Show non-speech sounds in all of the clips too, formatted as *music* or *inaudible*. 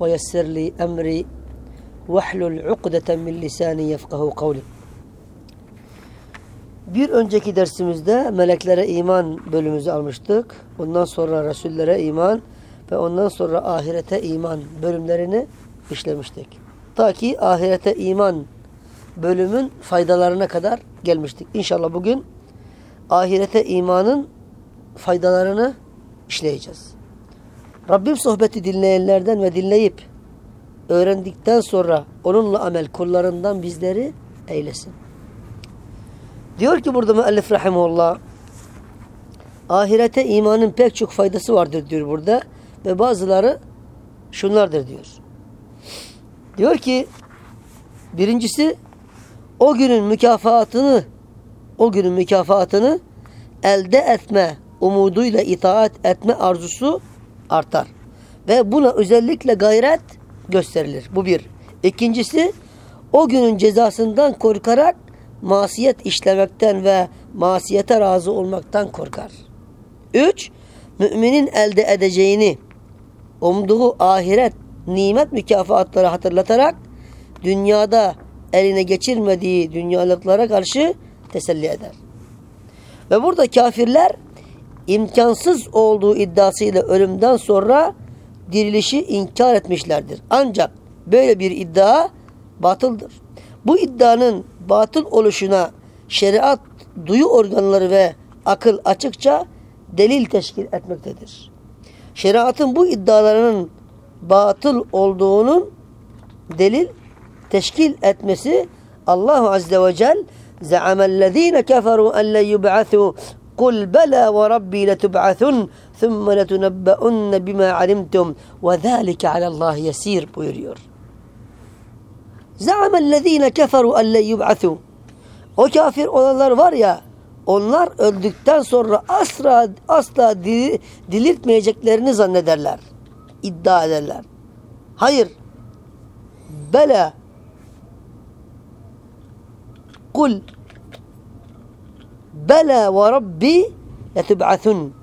ويسر لي أمري واحلل عقدة من lisani yefkahu kavli. Bir önceki dersimizde meleklere iman bölümümüzü almıştık. Ondan sonra Resullere iman ve ondan sonra ahirete iman bölümlerini işlemiştik. Ta ki ahirete iman bölümün faydalarına kadar gelmiştik. İnşallah bugün ahirete imanın faydalarını işleyeceğiz. Rabbim sohbeti dinleyenlerden ve dinleyip öğrendikten sonra onunla amel kullarından bizleri eylesin. Diyor ki burada müellif rahimullah ahirete imanın pek çok faydası vardır diyor burada ve bazıları şunlardır diyor. Diyor ki birincisi o günün mükafatını o günün mükafatını elde etme umuduyla itaat etme arzusu artar. Ve buna özellikle gayret gösterilir. Bu bir. İkincisi o günün cezasından korkarak masiyet işlemekten ve masiyete razı olmaktan korkar. Üç, müminin elde edeceğini umduğu ahiret nimet mükafatları hatırlatarak dünyada eline geçirmediği dünyalıklara karşı teselli eder. Ve burada kafirler imkansız olduğu iddiasıyla ölümden sonra dirilişi inkar etmişlerdir. Ancak böyle bir iddia batıldır. Bu iddianın batıl oluşuna şeriat, duyu organları ve akıl açıkça delil teşkil etmektedir. Şeriatın bu iddialarının batıl olduğunun delil teşkil etmesi Allahu Azze ve Celle زعم الذين كفروا أن لن يبعثوا قل بلى وربي لتبعثن ثم لتنبؤن بما علمتم وذلك على الله يسير buyuruyor. زعم الذين كفروا أن لن يبعثوا O kafir olanlar var ya onlar öldükten sonra asla asla dilirtmeyeceklerini zannederler. iddia ederler. Hayır. Bela Kul Bela ve Rabbi letub'athun.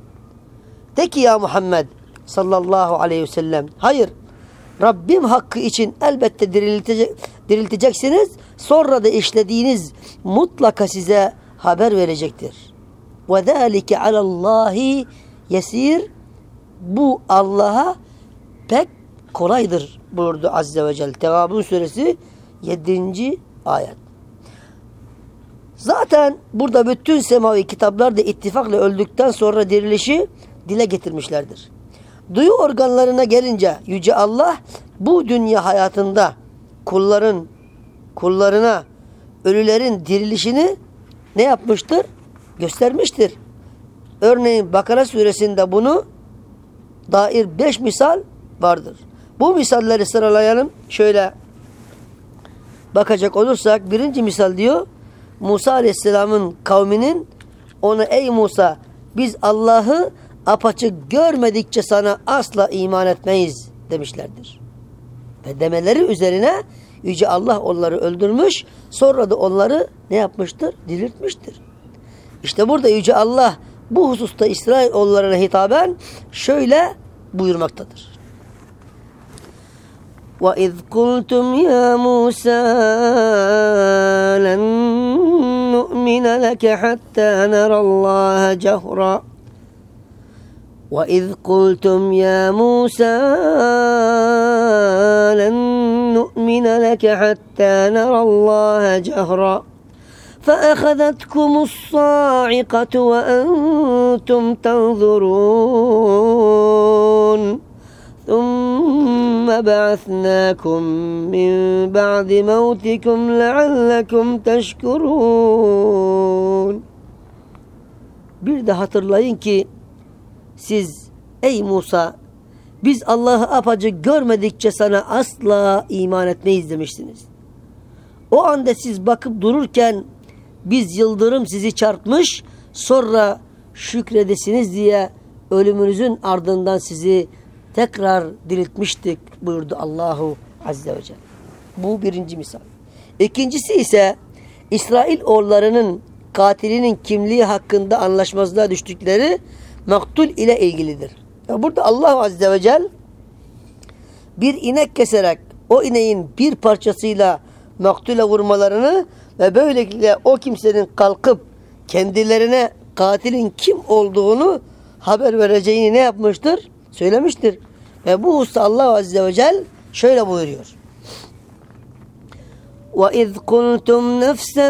De ki ya Muhammed sallallahu aleyhi ve sellem. Hayır. Rabbim hakkı için elbette diriltecek, dirilteceksiniz. Sonra da işlediğiniz mutlaka size haber verecektir. Ve zâlike alallahi yesir. Bu Allah'a pek kolaydır buyurdu Azze ve Celle. Tegabun suresi 7. ayet. Zaten burada bütün semavi kitaplar da ittifakla öldükten sonra dirilişi dile getirmişlerdir. Duyu organlarına gelince Yüce Allah bu dünya hayatında kulların kullarına ölülerin dirilişini ne yapmıştır? Göstermiştir. Örneğin Bakara suresinde bunu dair beş misal vardır. Bu misalleri sıralayalım. Şöyle bakacak olursak birinci misal diyor Musa Aleyhisselam'ın kavminin ona ey Musa biz Allah'ı apaçık görmedikçe sana asla iman etmeyiz demişlerdir. Ve demeleri üzerine Yüce Allah onları öldürmüş sonra da onları ne yapmıştır? Diriltmiştir. İşte burada Yüce Allah bu hususta İsrailoğullarına hitaben şöyle buyurmaktadır. وَإِذْ قُلْتُمْ يَا مُوسَى لَنْ نُؤْمِنَ لَكَ حَتَّى نَرَى اللَّهَ جَهْرًا. وإذ قلتم يا موسى لن نؤمن لك حتى نرى الله جهرا. فأخذتكم الصاعقة وأنتم تنظرون. ثم بعثناكم من بعد موتكم لعلكم تشكرون Bir de hatırlayın ki siz ey Musa Biz Allah'ı apacık görmedikçe sana asla iman etmeyiz demiştiniz. O anda siz bakıp dururken biz yıldırım sizi çarpmış sonra şükredesiniz diye ölümünüzün ardından sizi tekrar diriltmiştik buyurdu Allahu Azze ve Celle. Bu birinci misal. İkincisi ise İsrail oğullarının katilinin kimliği hakkında anlaşmazlığa düştükleri maktul ile ilgilidir. Burada Allah Azze ve Celle bir inek keserek o ineğin bir parçasıyla maktule vurmalarını ve böylelikle o kimsenin kalkıp kendilerine katilin kim olduğunu haber vereceğini ne yapmıştır? Söylemiştir. Ve bu hususta Allah Azze ve Celle şöyle buyuruyor. وَاِذْ قُلْتُمْ نَفْسًا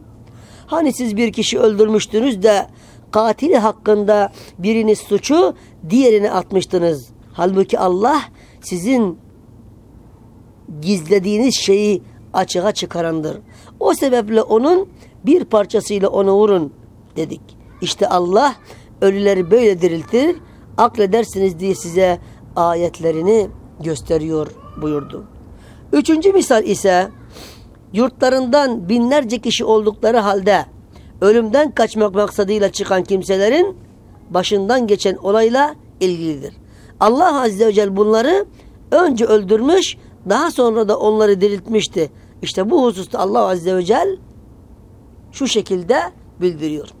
Hani siz bir kişi öldürmüştünüz de katili hakkında biriniz suçu diğerini atmıştınız. Halbuki Allah sizin gizlediğiniz şeyi açığa çıkarandır. O sebeple onun bir parçasıyla onu vurun dedik. İşte Allah ölüleri böyle diriltir, akledersiniz diye size ayetlerini gösteriyor buyurdu. Üçüncü misal ise yurtlarından binlerce kişi oldukları halde ölümden kaçmak maksadıyla çıkan kimselerin başından geçen olayla ilgilidir. Allah Azze ve Celle bunları önce öldürmüş, daha sonra da onları diriltmişti. İşte bu hususta Allah Azze ve Celle şu şekilde bildiriyor.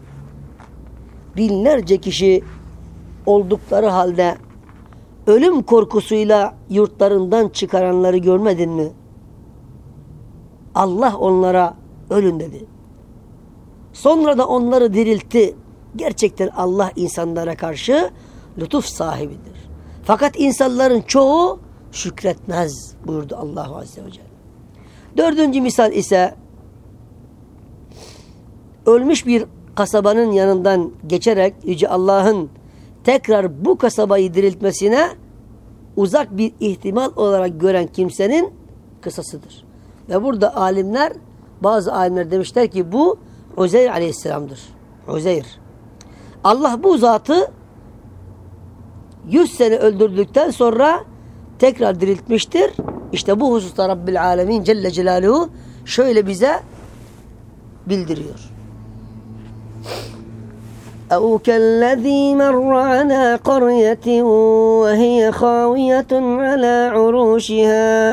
Binlerce kişi oldukları halde ölüm korkusuyla yurtlarından çıkaranları görmedin mi? Allah onlara ölün dedi. Sonra da onları diriltti. Gerçekten Allah insanlara karşı lütuf sahibidir. Fakat insanların çoğu şükretmez buyurdu Allah Azze ve Celle. Dördüncü misal ise ölmüş bir kasabanın yanından geçerek Yüce Allah'ın tekrar bu kasabayı diriltmesine uzak bir ihtimal olarak gören kimsenin kısasıdır. Ve burada alimler, bazı alimler demişler ki bu Uzeyr aleyhisselamdır. Uzeyr. Allah bu zatı 100 sene öldürdükten sonra tekrar diriltmiştir. İşte bu hususta Rabbil Alemin Celle Celaluhu şöyle bize bildiriyor. أو كالذي مر على قرية وهي خاوية على عروشها.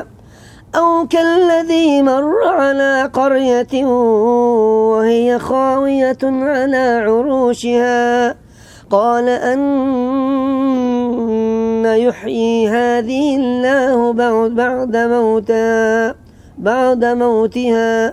أو كالذي مر على قرية وهي خاوية على عروشها. قال أن يحيي هذه الله بعد موتها بعد موتها.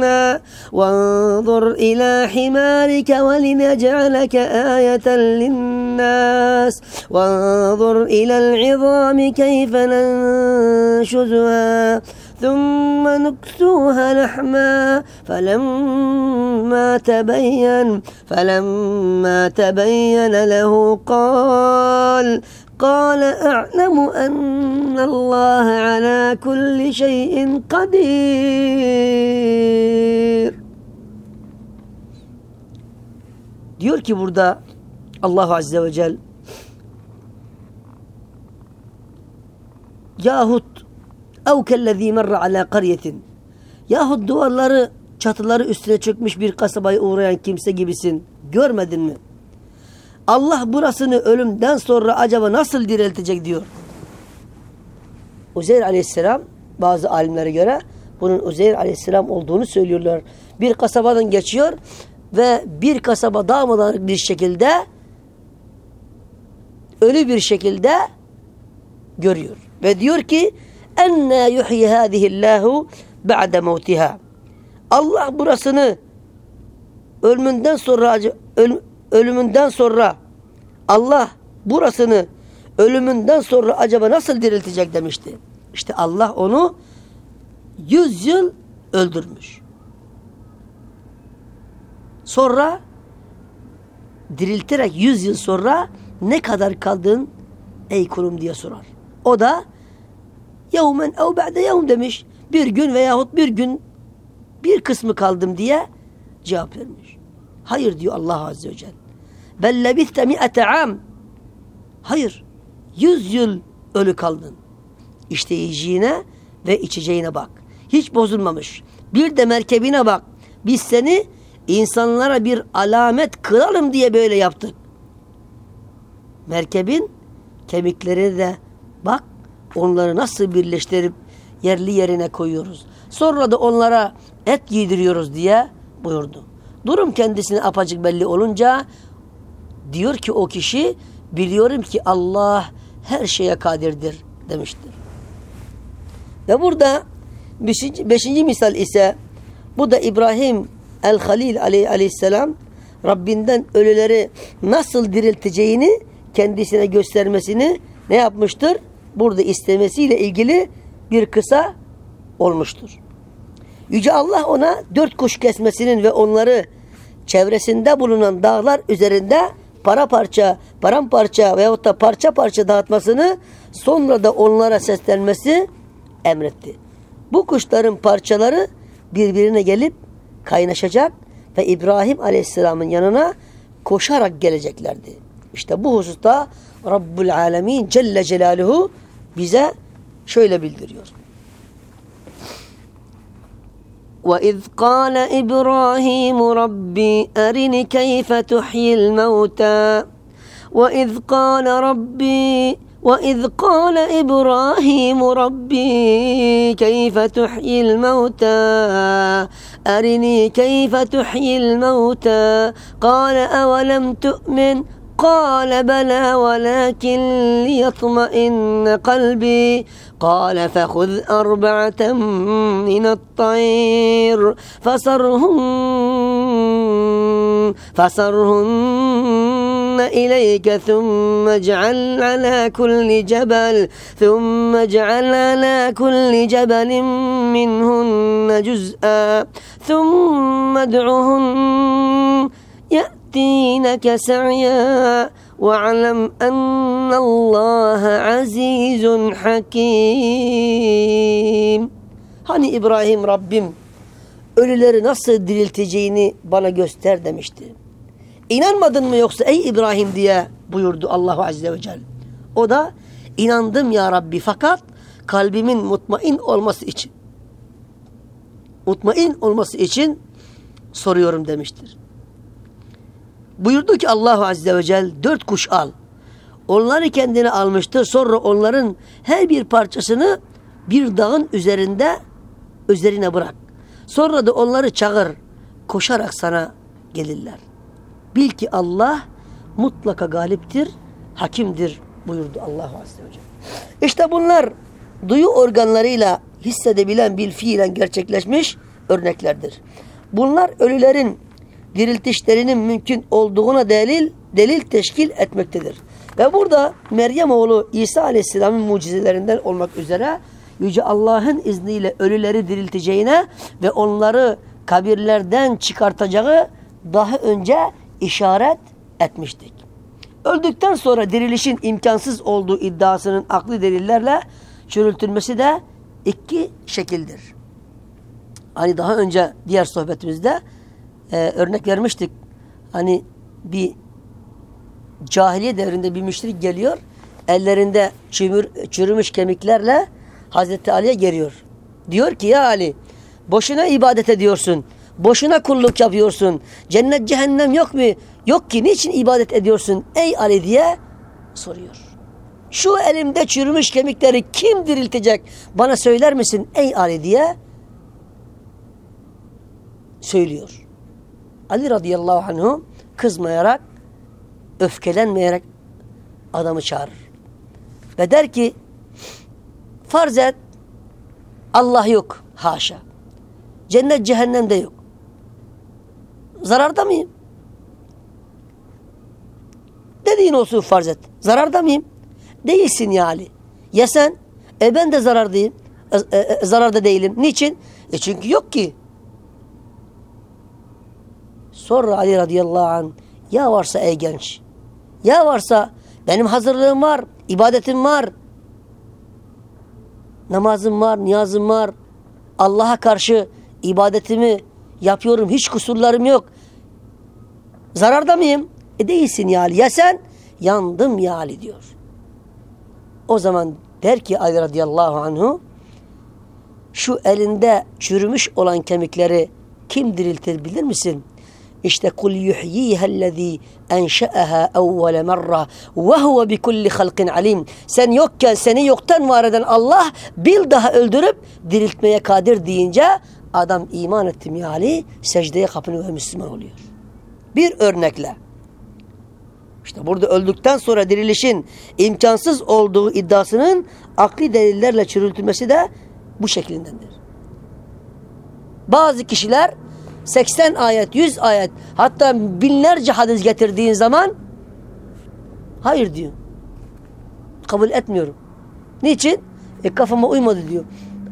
يتسنى وانظر إلى حمارك ولنجعلك آية للناس. وانظر إلى العظام كيف ننشزها ثم نكسوها لحما. فلما تبين فلما تبين له قال قال أعلم أن الله على كل شيء قدير Diyor ki burada Allah Azze ve Celle yahut ev kellezî merre alâ karyetin yahut duvarları çatıları üstüne çökmüş bir kasabaya uğrayan kimse gibisin. Görmedin mi? Allah burasını ölümden sonra acaba nasıl diriltecek diyor. Uzeyr aleyhisselam bazı alimlere göre bunun Uzeyr aleyhisselam olduğunu söylüyorlar. Bir kasabadan geçiyor ve bir kasaba dağmadan bir şekilde ölü bir şekilde görüyor. Ve diyor ki enne yuhyi hâzihillâhu ba'de mevtiha. Allah burasını ölümünden sonra ölümünden sonra Allah burasını ölümünden sonra acaba nasıl diriltecek demişti. İşte Allah onu yüz yıl öldürmüş. Sonra dirilterek yüz yıl sonra ne kadar kaldın ey kulum diye sorar. O da yevmen ev ba'de yevm demiş. Bir gün veyahut bir gün bir kısmı kaldım diye cevap vermiş. Hayır diyor Allah Azze ve Celle. Bel lebiste mi'ete am. Hayır. Yüz yıl ölü kaldın. İşte yiyeceğine ve içeceğine bak. Hiç bozulmamış. Bir de merkebine bak. Biz seni insanlara bir alamet kıralım diye böyle yaptık. Merkebin kemikleri de bak onları nasıl birleştirip yerli yerine koyuyoruz. Sonra da onlara et giydiriyoruz diye buyurdu. Durum kendisine apacık belli olunca diyor ki o kişi biliyorum ki Allah her şeye kadirdir demiştir. Ve burada beşinci, beşinci misal ise bu da İbrahim el-Halil aleyhisselam Rabbinden ölüleri nasıl dirilteceğini kendisine göstermesini ne yapmıştır? Burada istemesiyle ilgili bir kısa olmuştur. Yüce Allah ona dört kuş kesmesinin ve onları çevresinde bulunan dağlar üzerinde para parça, paramparça veyahut da parça parça dağıtmasını sonra da onlara seslenmesi emretti. Bu kuşların parçaları birbirine gelip kaynaşacak ve İbrahim Aleyhisselam'ın yanına koşarak geleceklerdi. İşte bu hususta Rabbul Alemin Celle Celaluhu bize şöyle bildiriyor. وإذ قال إبراهيم ربي أرني كيف تحيي الموتى؟ وإذ قال ربي وإذ قال إبراهيم ربي كيف تحيي الموتى؟ أرني كيف تحيي الموتى؟ قال أولم تؤمن قال بلى ولكن ليطمئن قلبي. قال فخذ أربعة من الطير فصرهن فصرهن إليك ثم اجعل على كل جبل ثم اجعل على كل جبل منهن جزءا. ثم ادعهن يأتينك سعيا واعلم أن الله عزيز hakim. Hani İbrahim Rabbim ölüleri nasıl dirilteceğini bana göster demişti. İnanmadın mı yoksa ey İbrahim diye buyurdu Allah Azze ve Celle. O da inandım ya Rabbi fakat kalbimin mutmain olması için mutmain olması için soruyorum demiştir. Buyurdu ki Allah Azze ve Celle dört kuş al. Onları kendine almıştır. Sonra onların her bir parçasını bir dağın üzerinde üzerine bırak. Sonra da onları çağır. Koşarak sana gelirler. Bil ki Allah mutlaka galiptir, hakimdir buyurdu Allah Azze ve Celle. İşte bunlar duyu organlarıyla hissedebilen bir fiilen gerçekleşmiş örneklerdir. Bunlar ölülerin diriltişlerinin mümkün olduğuna delil delil teşkil etmektedir. Ve burada Meryem oğlu İsa Aleyhisselam'ın mucizelerinden olmak üzere Yüce Allah'ın izniyle ölüleri dirilteceğine ve onları kabirlerden çıkartacağı daha önce işaret etmiştik. öldükten sonra dirilişin imkansız olduğu iddiasının aklı delillerle çürültülmesi de iki şekildir. Hani daha önce diğer sohbetimizde e, örnek vermiştik. Hani bir cahiliye devrinde bir müşrik geliyor. Ellerinde çümür, çürümüş kemiklerle Hazreti Ali'ye geliyor. Diyor ki ya Ali boşuna ibadet ediyorsun. Boşuna kulluk yapıyorsun. Cennet cehennem yok mu? Yok ki niçin ibadet ediyorsun ey Ali diye soruyor. Şu elimde çürümüş kemikleri kim diriltecek bana söyler misin ey Ali diye söylüyor. Ali radıyallahu anhu kızmayarak öfkelenmeyerek adamı çağırır. Ve der ki farz et Allah yok haşa. Cennet cehennemde yok. Zararda mıyım? Dediğin olsun farz et. Zararda mıyım? Değilsin ya Ali. Ya sen? E ben de zarardayım. E, e, zararda değilim. Niçin? E çünkü yok ki. Sonra Ali radıyallahu anh ya varsa ey genç ya varsa benim hazırlığım var, ibadetim var. Namazım var, niyazım var. Allah'a karşı ibadetimi yapıyorum. Hiç kusurlarım yok. Zararda mıyım? E değilsin ya Ali. Ya sen? Yandım ya Ali diyor. O zaman der ki Ali radıyallahu anhu şu elinde çürümüş olan kemikleri kim diriltir bilir misin? İşte kul yuhyihellezî enşe'eha evvele merra ve huve bi kulli halkin alim. Sen yokken seni yoktan var eden Allah bir daha öldürüp diriltmeye kadir deyince adam iman ettim ya Ali secdeye kapını ve Müslüman oluyor. Bir örnekle. İşte burada öldükten sonra dirilişin imkansız olduğu iddiasının akli delillerle çürültülmesi de bu şeklindendir. Bazı kişiler 80 ayet, 100 ayet hatta binlerce hadis getirdiğin zaman hayır diyor. Kabul etmiyorum. Niçin? E kafama uymadı diyor.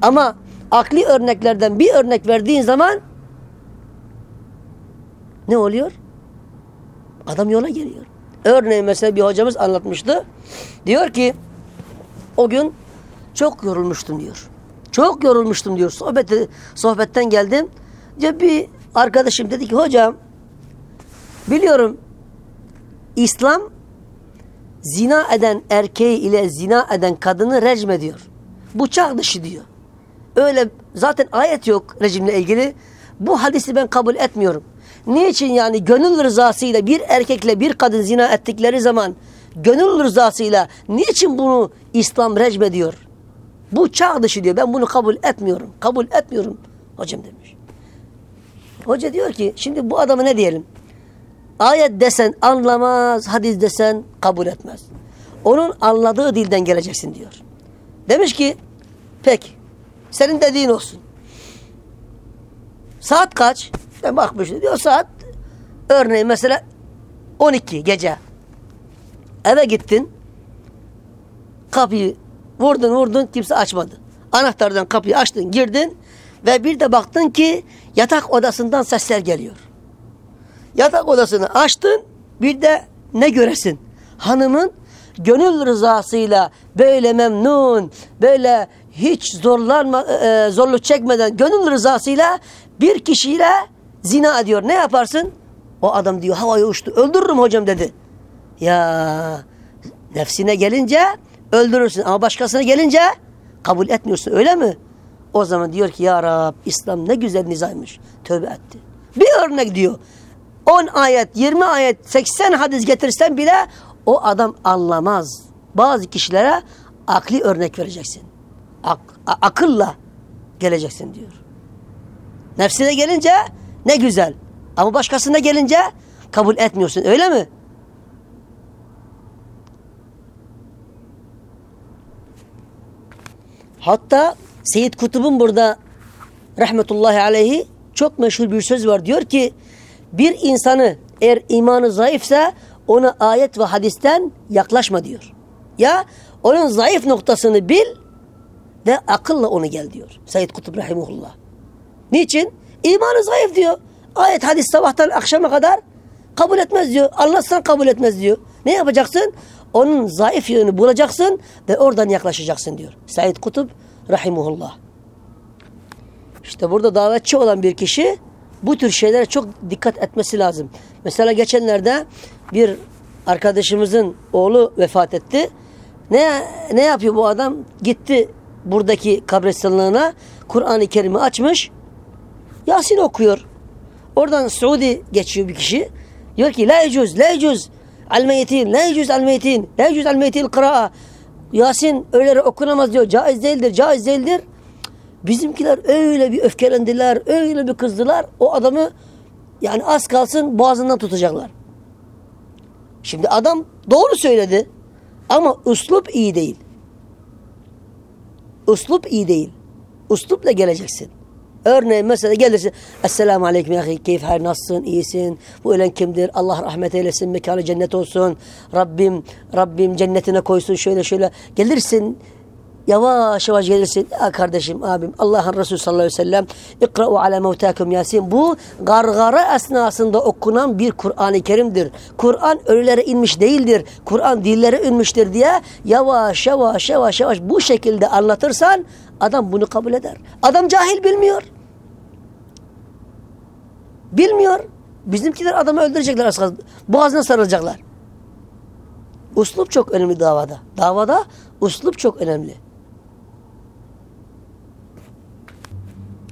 Ama akli örneklerden bir örnek verdiğin zaman ne oluyor? Adam yola geliyor. Örneğin mesela bir hocamız anlatmıştı. Diyor ki o gün çok yorulmuştum diyor. Çok yorulmuştum diyor. Sohbeti, sohbetten geldim. Ya bir arkadaşım dedi ki hocam biliyorum İslam zina eden erkeği ile zina eden kadını recm ediyor. Bıçak dışı diyor. Öyle zaten ayet yok rejimle ilgili. Bu hadisi ben kabul etmiyorum. Niçin yani gönül rızasıyla bir erkekle bir kadın zina ettikleri zaman gönül rızasıyla niçin bunu İslam recm ediyor? Bu çağ dışı diyor. Ben bunu kabul etmiyorum. Kabul etmiyorum hocam demiş. Hoca diyor ki şimdi bu adamı ne diyelim? Ayet desen anlamaz, hadis desen kabul etmez. Onun anladığı dilden geleceksin diyor. Demiş ki peki senin dediğin olsun. Saat kaç? Ben bakmış diyor saat örneğin mesela 12 gece. Eve gittin. Kapıyı vurdun vurdun kimse açmadı. Anahtardan kapıyı açtın girdin ve bir de baktın ki yatak odasından sesler geliyor. Yatak odasını açtın bir de ne göresin? Hanımın gönül rızasıyla böyle memnun, böyle hiç zorlanma, e, zorluk çekmeden gönül rızasıyla bir kişiyle zina ediyor. Ne yaparsın? O adam diyor havaya uçtu. Öldürürüm hocam dedi. Ya nefsine gelince öldürürsün ama başkasına gelince kabul etmiyorsun öyle mi? O zaman diyor ki ya Rab İslam ne güzel nizaymış. Tövbe etti. Bir örnek diyor. 10 ayet, 20 ayet, 80 hadis getirsen bile o adam anlamaz. Bazı kişilere akli örnek vereceksin. Ak akılla geleceksin diyor. Nefsine gelince ne güzel. Ama başkasına gelince kabul etmiyorsun. Öyle mi? Hatta Seyyid Kutub'un burada rahmetullahi aleyhi çok meşhur bir söz var. Diyor ki bir insanı eğer imanı zayıfsa ona ayet ve hadisten yaklaşma diyor. Ya onun zayıf noktasını bil ve akılla onu gel diyor. Seyyid Kutup rahimullah. Niçin? İmanı zayıf diyor. Ayet hadis sabahtan akşama kadar kabul etmez diyor. Anlatsan kabul etmez diyor. Ne yapacaksın? Onun zayıf yönünü bulacaksın ve oradan yaklaşacaksın diyor. Said Kutup rahimuhullah. İşte burada davetçi olan bir kişi bu tür şeylere çok dikkat etmesi lazım. Mesela geçenlerde bir arkadaşımızın oğlu vefat etti. Ne ne yapıyor bu adam? Gitti buradaki kabristanlığına Kur'an-ı Kerim'i açmış. Yasin okuyor. Oradan Suudi geçiyor bir kişi. Diyor ki la yecuz, la yecuz al meyitin, la yecuz al meyitin, la yecuz al meyitin kıraa. Yasin öyle okunamaz diyor. Caiz değildir, caiz değildir. Bizimkiler öyle bir öfkelendiler, öyle bir kızdılar. O adamı yani az kalsın boğazından tutacaklar. Şimdi adam doğru söyledi ama uslup iyi değil. Uslup iyi değil. Uslupla geleceksin. Örneğin mesela gelirsin. Esselamu aleyküm ya keyif her nasılsın? iyisin? Bu ölen kimdir? Allah rahmet eylesin. Mekanı cennet olsun. Rabbim Rabbim cennetine koysun. Şöyle şöyle. Gelirsin yavaş yavaş gelirsin. Ya kardeşim, abim, Allah'ın Resulü sallallahu aleyhi ve sellem İkra'u ala mevtakum Yasin. Bu gargara esnasında okunan bir Kur'an-ı Kerim'dir. Kur'an ölülere inmiş değildir. Kur'an dillere inmiştir diye yavaş yavaş yavaş yavaş bu şekilde anlatırsan adam bunu kabul eder. Adam cahil bilmiyor. Bilmiyor. Bizimkiler adamı öldürecekler. Boğazına sarılacaklar. Uslup çok önemli davada. Davada uslup çok önemli.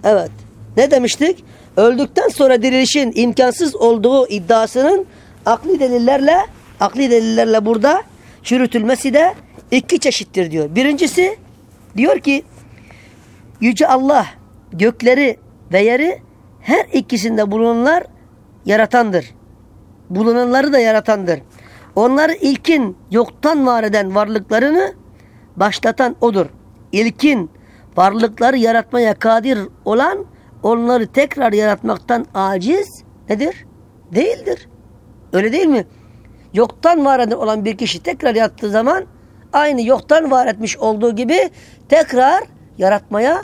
Evet. Ne demiştik? Öldükten sonra dirilişin imkansız olduğu iddiasının akli delillerle akli delillerle burada çürütülmesi de iki çeşittir diyor. Birincisi diyor ki Yüce Allah gökleri ve yeri her ikisinde bulunanlar yaratandır. Bulunanları da yaratandır. Onları ilkin yoktan var eden varlıklarını başlatan odur. İlkin varlıkları yaratmaya kadir olan onları tekrar yaratmaktan aciz nedir? Değildir. Öyle değil mi? Yoktan var eden olan bir kişi tekrar yattığı zaman aynı yoktan var etmiş olduğu gibi tekrar yaratmaya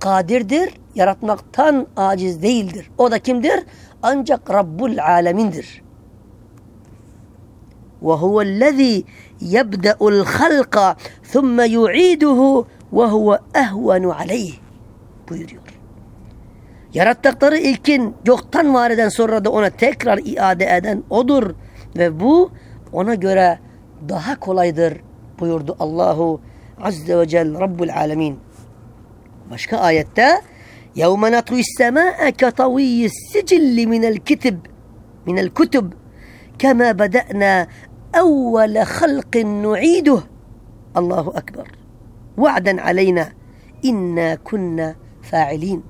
kadirdir. Yaratmaktan aciz değildir. O da kimdir? Ancak Rabbul Alemindir. وهو الذي يبدأ الخلق ثم يعيده وَهُوَ اَهْوَنُ عَلَيْهِ buyuruyor. Yarattıkları ilkin yoktan var eden sonra da ona tekrar iade eden odur. Ve bu ona göre daha kolaydır buyurdu Allahu Azze ve Celle Rabbul Alemin. Başka ayette يَوْمَ نَطْوِ السَّمَاءَ كَطَوِيِّ السِّجِلِّ مِنَ الْكِتِبِ مِنَ الْكُتُبِ كَمَا بَدَأْنَا أَوَّلَ خَلْقٍ نُعِيدُهُ Allahu Ekber. Va'den aleyna inna kunna fa'ilin.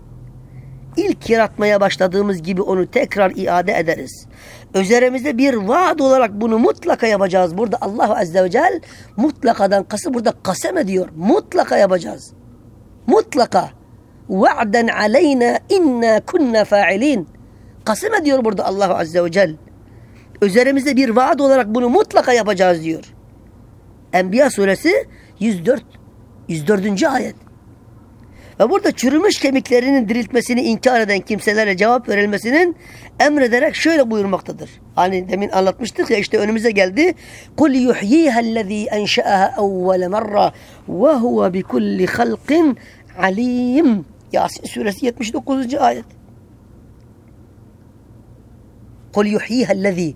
İlk yaratmaya başladığımız gibi onu tekrar iade ederiz. Üzerimizde bir vaat olarak bunu mutlaka yapacağız. Burada Allah Azze ve Celle mutlakadan kası burada kasem ediyor. Mutlaka yapacağız. Mutlaka. Va'den aleyna inna kunna fa'ilin. Kasem ediyor burada Allah Azze ve Celle. Üzerimizde bir vaat olarak bunu mutlaka yapacağız diyor. Enbiya suresi 104 104. ayet. Ve burada çürümüş kemiklerinin diriltmesini inkar eden kimselere cevap verilmesinin emrederek şöyle buyurmaktadır. Hani demin anlatmıştık ya işte önümüze geldi. Kul yuhyiha allazi enşa'aha evvel merra ve huve bi kulli halqin alim. Yasin suresi 79. ayet. Kul yuhyiha allazi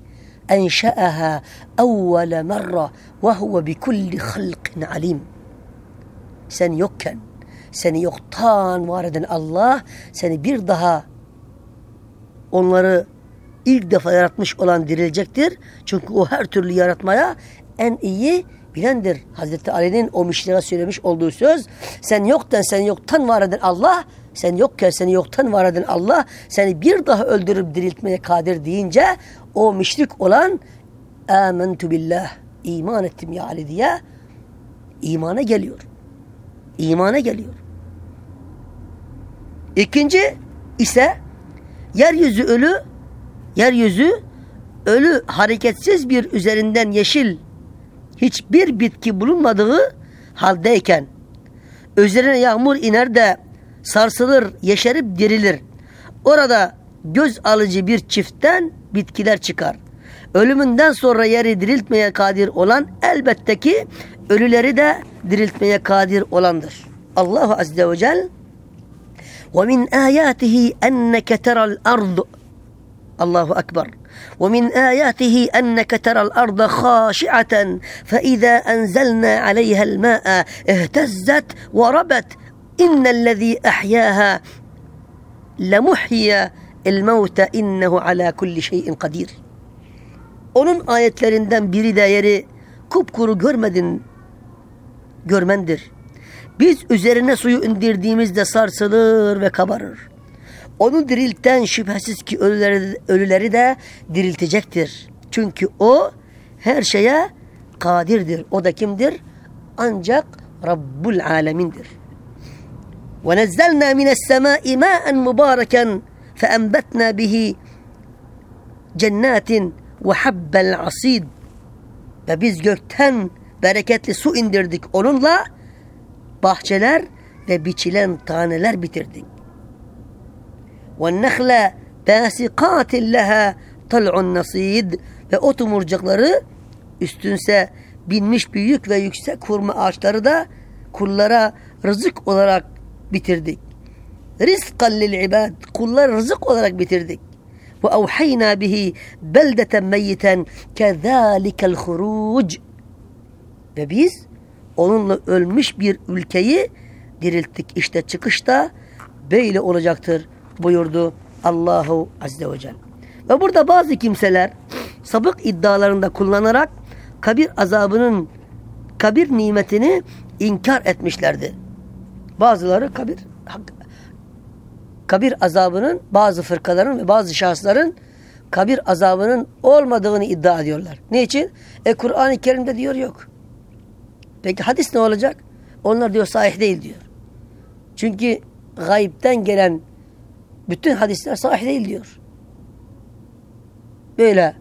enşa'aha evvel merra ve huve bi kulli halqin alim sen yokken, seni yoktan var eden Allah seni bir daha onları ilk defa yaratmış olan dirilecektir. Çünkü o her türlü yaratmaya en iyi bilendir. Hazreti Ali'nin o mişlere söylemiş olduğu söz sen yoktan sen yoktan var eden Allah sen yokken seni yoktan var eden Allah seni bir daha öldürüp diriltmeye kadir deyince o müşrik olan amentu billah iman ettim ya Ali diye imana geliyor imana geliyor. İkinci ise yeryüzü ölü, yeryüzü ölü hareketsiz bir üzerinden yeşil hiçbir bitki bulunmadığı haldeyken üzerine yağmur iner de sarsılır, yeşerip dirilir. Orada göz alıcı bir çiftten bitkiler çıkar. ölümünden sonra yeri diriltmeye kadir olan elbette ki ölüleri de diriltmeye kadir olandır. Allah Azze ve Celle ومن آياته أنك ترى الأرض الله أكبر ومن آياته أنك ترى الأرض خاشعة فإذا أنزلنا عليها الماء اهتزت وربت إن الذي أحياها لمحيي الموت إنه على كل şeyin kadir. Onun ayetlerinden biri de yeri kupkuru görmedin, görmendir. Biz üzerine suyu indirdiğimizde sarsılır ve kabarır. Onu dirilten şüphesiz ki ölüleri, ölüleri de diriltecektir. Çünkü o her şeye kadirdir. O da kimdir? Ancak Rabbul Alemindir. وَنَزَّلْنَا مِنَ السَّمَاءِ مَاءً مُبَارَكًا فَأَنْبَتْنَا بِهِ cennetin ve habbel asid ve biz gökten bereketli su indirdik onunla bahçeler ve biçilen taneler bitirdik. Nehle basikatin leha tal'un nasid ve o tomurcakları üstünse binmiş büyük ve yüksek hurma ağaçları da kullara rızık olarak bitirdik. Rizkan lil ibad kullar rızık olarak bitirdik. Ve evhayna bihi beldeten meyyiten kezalikel huruc ve biz onunla ölmüş bir ülkeyi dirilttik. İşte çıkışta böyle olacaktır buyurdu Allahu Azze ve Celle. Ve burada bazı kimseler sabık iddialarında kullanarak kabir azabının kabir nimetini inkar etmişlerdi. Bazıları kabir kabir azabının bazı fırkaların ve bazı şahısların kabir azabının olmadığını iddia ediyorlar. Niçin? E Kur'an-ı Kerim'de diyor yok. Peki hadis ne olacak? Onlar diyor sahih değil diyor. Çünkü gayipten gelen bütün hadisler sahih değil diyor. Böyle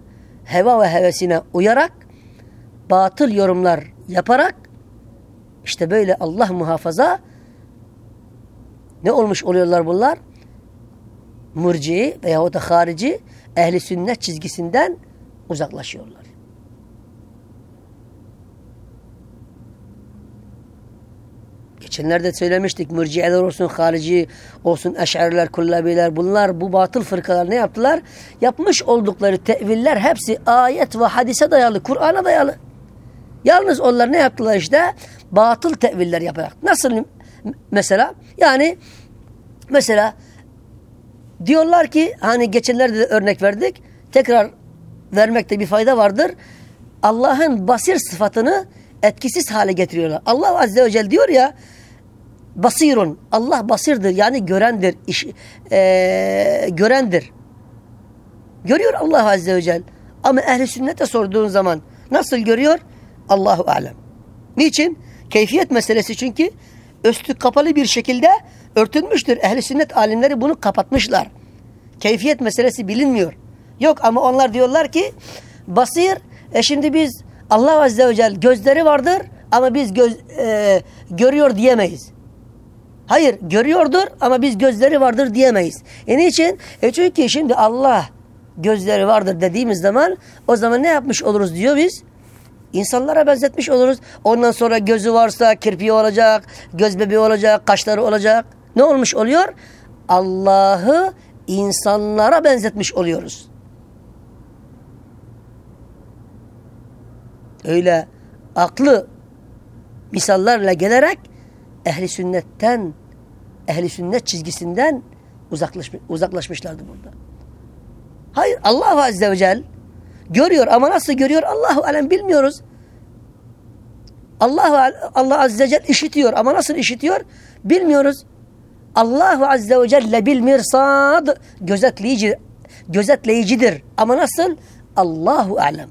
heva ve hevesine uyarak batıl yorumlar yaparak işte böyle Allah muhafaza ne olmuş oluyorlar bunlar? Murci veyahut da harici ehli sünnet çizgisinden uzaklaşıyorlar. Geçenlerde söylemiştik mürciyeler olsun, harici olsun, eşariler, kullabiler bunlar bu batıl fırkalar ne yaptılar? Yapmış oldukları teviller hepsi ayet ve hadise dayalı, Kur'an'a dayalı. Yalnız onlar ne yaptılar işte? Batıl teviller yaparak. Nasıl mesela? Yani mesela diyorlar ki hani geçenlerde de örnek verdik. Tekrar vermekte bir fayda vardır. Allah'ın basir sıfatını etkisiz hale getiriyorlar. Allah Azze ve Celle diyor ya basirun. Allah basirdir yani görendir. Iş, e, görendir. Görüyor Allah Azze ve Celle. Ama ehli sünnete sorduğun zaman nasıl görüyor? Allahu alem. Niçin? Keyfiyet meselesi çünkü üstü kapalı bir şekilde örtülmüştür. Ehli sünnet alimleri bunu kapatmışlar. Keyfiyet meselesi bilinmiyor. Yok ama onlar diyorlar ki basir e şimdi biz Allah Azze ve Celle gözleri vardır ama biz göz, e, görüyor diyemeyiz. Hayır görüyordur ama biz gözleri vardır diyemeyiz. E niçin? E çünkü şimdi Allah gözleri vardır dediğimiz zaman o zaman ne yapmış oluruz diyor biz? İnsanlara benzetmiş oluruz. Ondan sonra gözü varsa kirpiği olacak, göz bebeği olacak, kaşları olacak. Ne olmuş oluyor? Allah'ı insanlara benzetmiş oluyoruz. Öyle aklı misallarla gelerek ehli sünnetten ehli sünnet çizgisinden uzaklaşmış, uzaklaşmışlardı burada. Hayır Allah Azze ve Celle görüyor ama nasıl görüyor Allahu alem bilmiyoruz. Allah Allah Azze ve Celle işitiyor ama nasıl işitiyor bilmiyoruz. Allahu Azze ve Celle bil mirsad gözetleyici gözetleyicidir ama nasıl Allahu alem.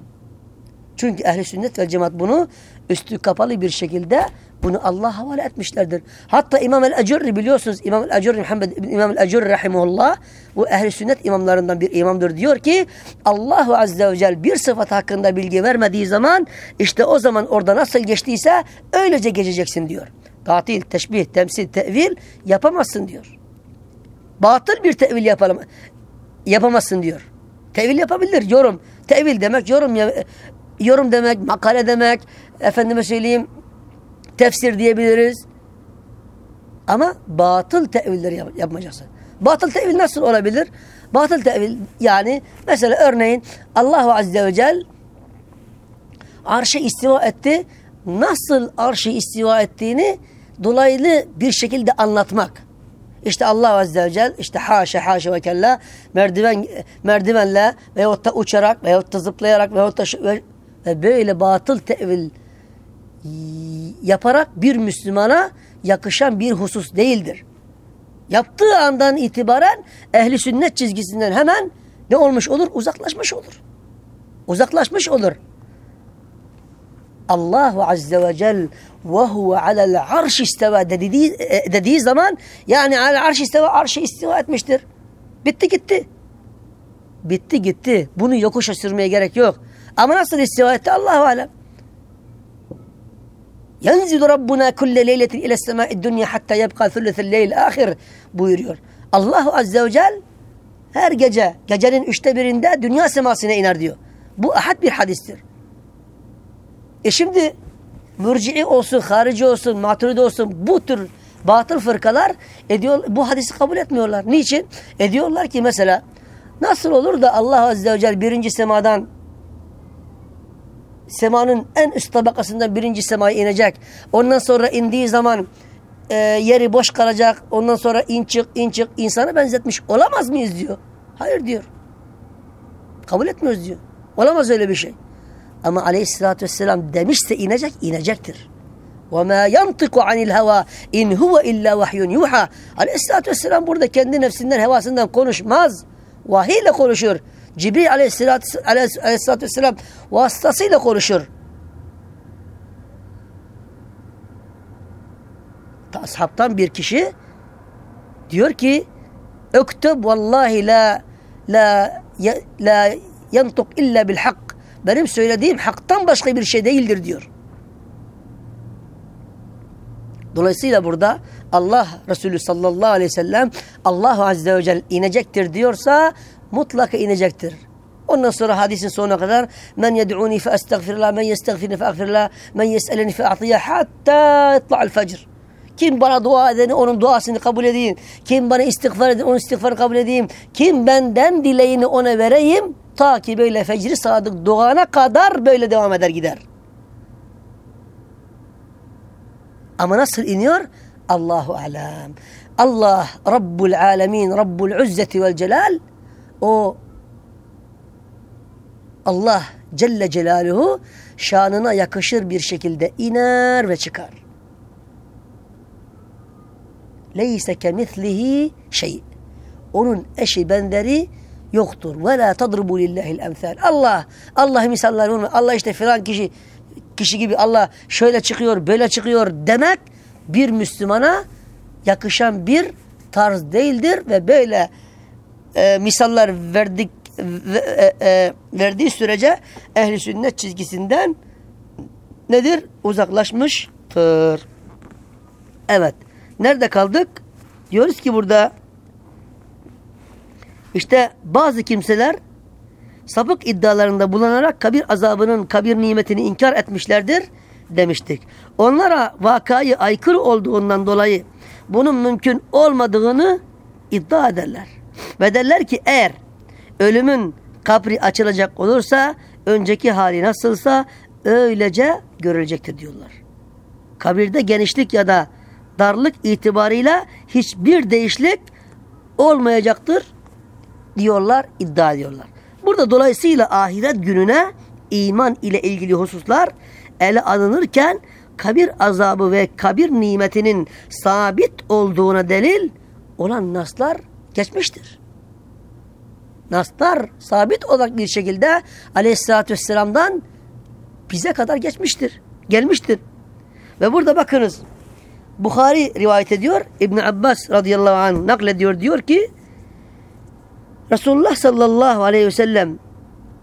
Çünkü ehli sünnet ve cemaat bunu üstü kapalı bir şekilde bunu Allah havale etmişlerdir. Hatta İmam el-Ecurri biliyorsunuz İmam el-Ecurri Muhammed İmam el-Ecurri rahimullah bu ehli sünnet imamlarından bir imamdır diyor ki Allahu azze ve celle bir sıfat hakkında bilgi vermediği zaman işte o zaman orada nasıl geçtiyse öylece geçeceksin diyor. Tatil, teşbih, temsil, tevil yapamazsın diyor. Batıl bir tevil yapalım, yapamazsın diyor. Tevil yapabilir, yorum. tevil demek yorum yorum demek, makale demek, efendime söyleyeyim tefsir diyebiliriz. Ama batıl tevilleri yap yapmayacaksın. Batıl tevil nasıl olabilir? Batıl tevil yani mesela örneğin Allah Azze ve Celle arşa istiva etti. Nasıl arşı istiva ettiğini dolaylı bir şekilde anlatmak. İşte Allah Azze ve Celle işte haşa haşa ve kella merdiven, merdivenle veyahut da uçarak veyahut da zıplayarak veyahut da ve, ve böyle batıl tevil yaparak bir Müslümana yakışan bir husus değildir. Yaptığı andan itibaren ehli sünnet çizgisinden hemen ne olmuş olur? Uzaklaşmış olur. Uzaklaşmış olur. Allahu Azze ve Celle ve huve alel arş isteva dediği, e, dediği zaman yani alel arş isteva arşı istiva etmiştir. Bitti gitti. Bitti gitti. Bunu yokuşa sürmeye gerek yok. Ama nasıl istiva etti Allahu Alem. Yenzilu Rabbuna kulle leyletin ile semai dünya hatta yebqa thulethel leyl ahir buyuruyor. Allahu Azze ve Celle her gece, gecenin üçte birinde dünya semasına iner diyor. Bu ahad bir hadistir. E şimdi mürci'i olsun, harici olsun, maturidi olsun bu tür batıl fırkalar ediyor, bu hadisi kabul etmiyorlar. Niçin? Ediyorlar ki mesela nasıl olur da Allah Azze ve Celle birinci semadan semanın en üst tabakasından birinci semaya inecek. Ondan sonra indiği zaman e, yeri boş kalacak. Ondan sonra in çık in çık insana benzetmiş. Olamaz mıyız diyor. Hayır diyor. Kabul etmiyoruz diyor. Olamaz öyle bir şey. Ama aleyhissalatü vesselam demişse inecek, inecektir. وَمَا يَنْطِقُ عَنِ الْهَوَى اِنْ هُوَ اِلَّا وَحْيٌ يُوحَى Aleyhissalatü vesselam burada kendi nefsinden, hevasından konuşmaz. Vahiy ile konuşur. Cibril aleyhissalatü, aleyhissalatü vesselam vasıtasıyla konuşur. Ashabtan bir kişi diyor ki Öktüb vallahi la la la yantuk illa bil hak benim söylediğim haktan başka bir şey değildir diyor. Dolayısıyla burada Allah Resulü sallallahu aleyhi ve sellem Allah Azze ve Celle inecektir diyorsa mutlaka inecektir. Ondan sonra hadisin sonuna kadar men yed'uni fe estağfirullah, men yestağfirni fe agfirullah, men yes'eleni fe a'tiyah hatta itla'al fecr. Kim bana dua edeni onun duasını kabul edeyim. Kim bana istiğfar edeni onun istiğfarını kabul edeyim. Kim benden dileğini ona vereyim. Ta ki böyle fecri sadık doğana kadar böyle devam eder gider. Ama nasıl iniyor? Allahu alem. Allah Rabbul alemin, Rabbul uzzeti vel celal o Allah Celle Celaluhu şanına yakışır bir şekilde iner ve çıkar. Leyse kemislihi şey. Onun eşi benderi yoktur. Ve la tadrubu lillahil emsal. Allah, Allah misalları olmuyor. Allah işte filan kişi kişi gibi Allah şöyle çıkıyor, böyle çıkıyor demek bir Müslümana yakışan bir tarz değildir ve böyle e, misallar verdik e, e, verdiği sürece ehli sünnet çizgisinden nedir? Uzaklaşmıştır. Evet. Nerede kaldık? Diyoruz ki burada işte bazı kimseler sapık iddialarında bulunarak kabir azabının, kabir nimetini inkar etmişlerdir demiştik. Onlara vakayı aykırı olduğundan dolayı bunun mümkün olmadığını iddia ederler. Ve derler ki eğer ölümün kabri açılacak olursa önceki hali nasılsa öylece görülecektir diyorlar. Kabirde genişlik ya da darlık itibarıyla hiçbir değişiklik olmayacaktır diyorlar, iddia ediyorlar. Burada dolayısıyla ahiret gününe iman ile ilgili hususlar ele alınırken kabir azabı ve kabir nimetinin sabit olduğuna delil olan naslar geçmiştir. Naslar sabit olarak bir şekilde aleyhissalatü vesselam'dan bize kadar geçmiştir. Gelmiştir. Ve burada bakınız Bukhari rivayet ediyor. İbn Abbas radıyallahu anh naklediyor. Diyor ki Resulullah sallallahu aleyhi ve sellem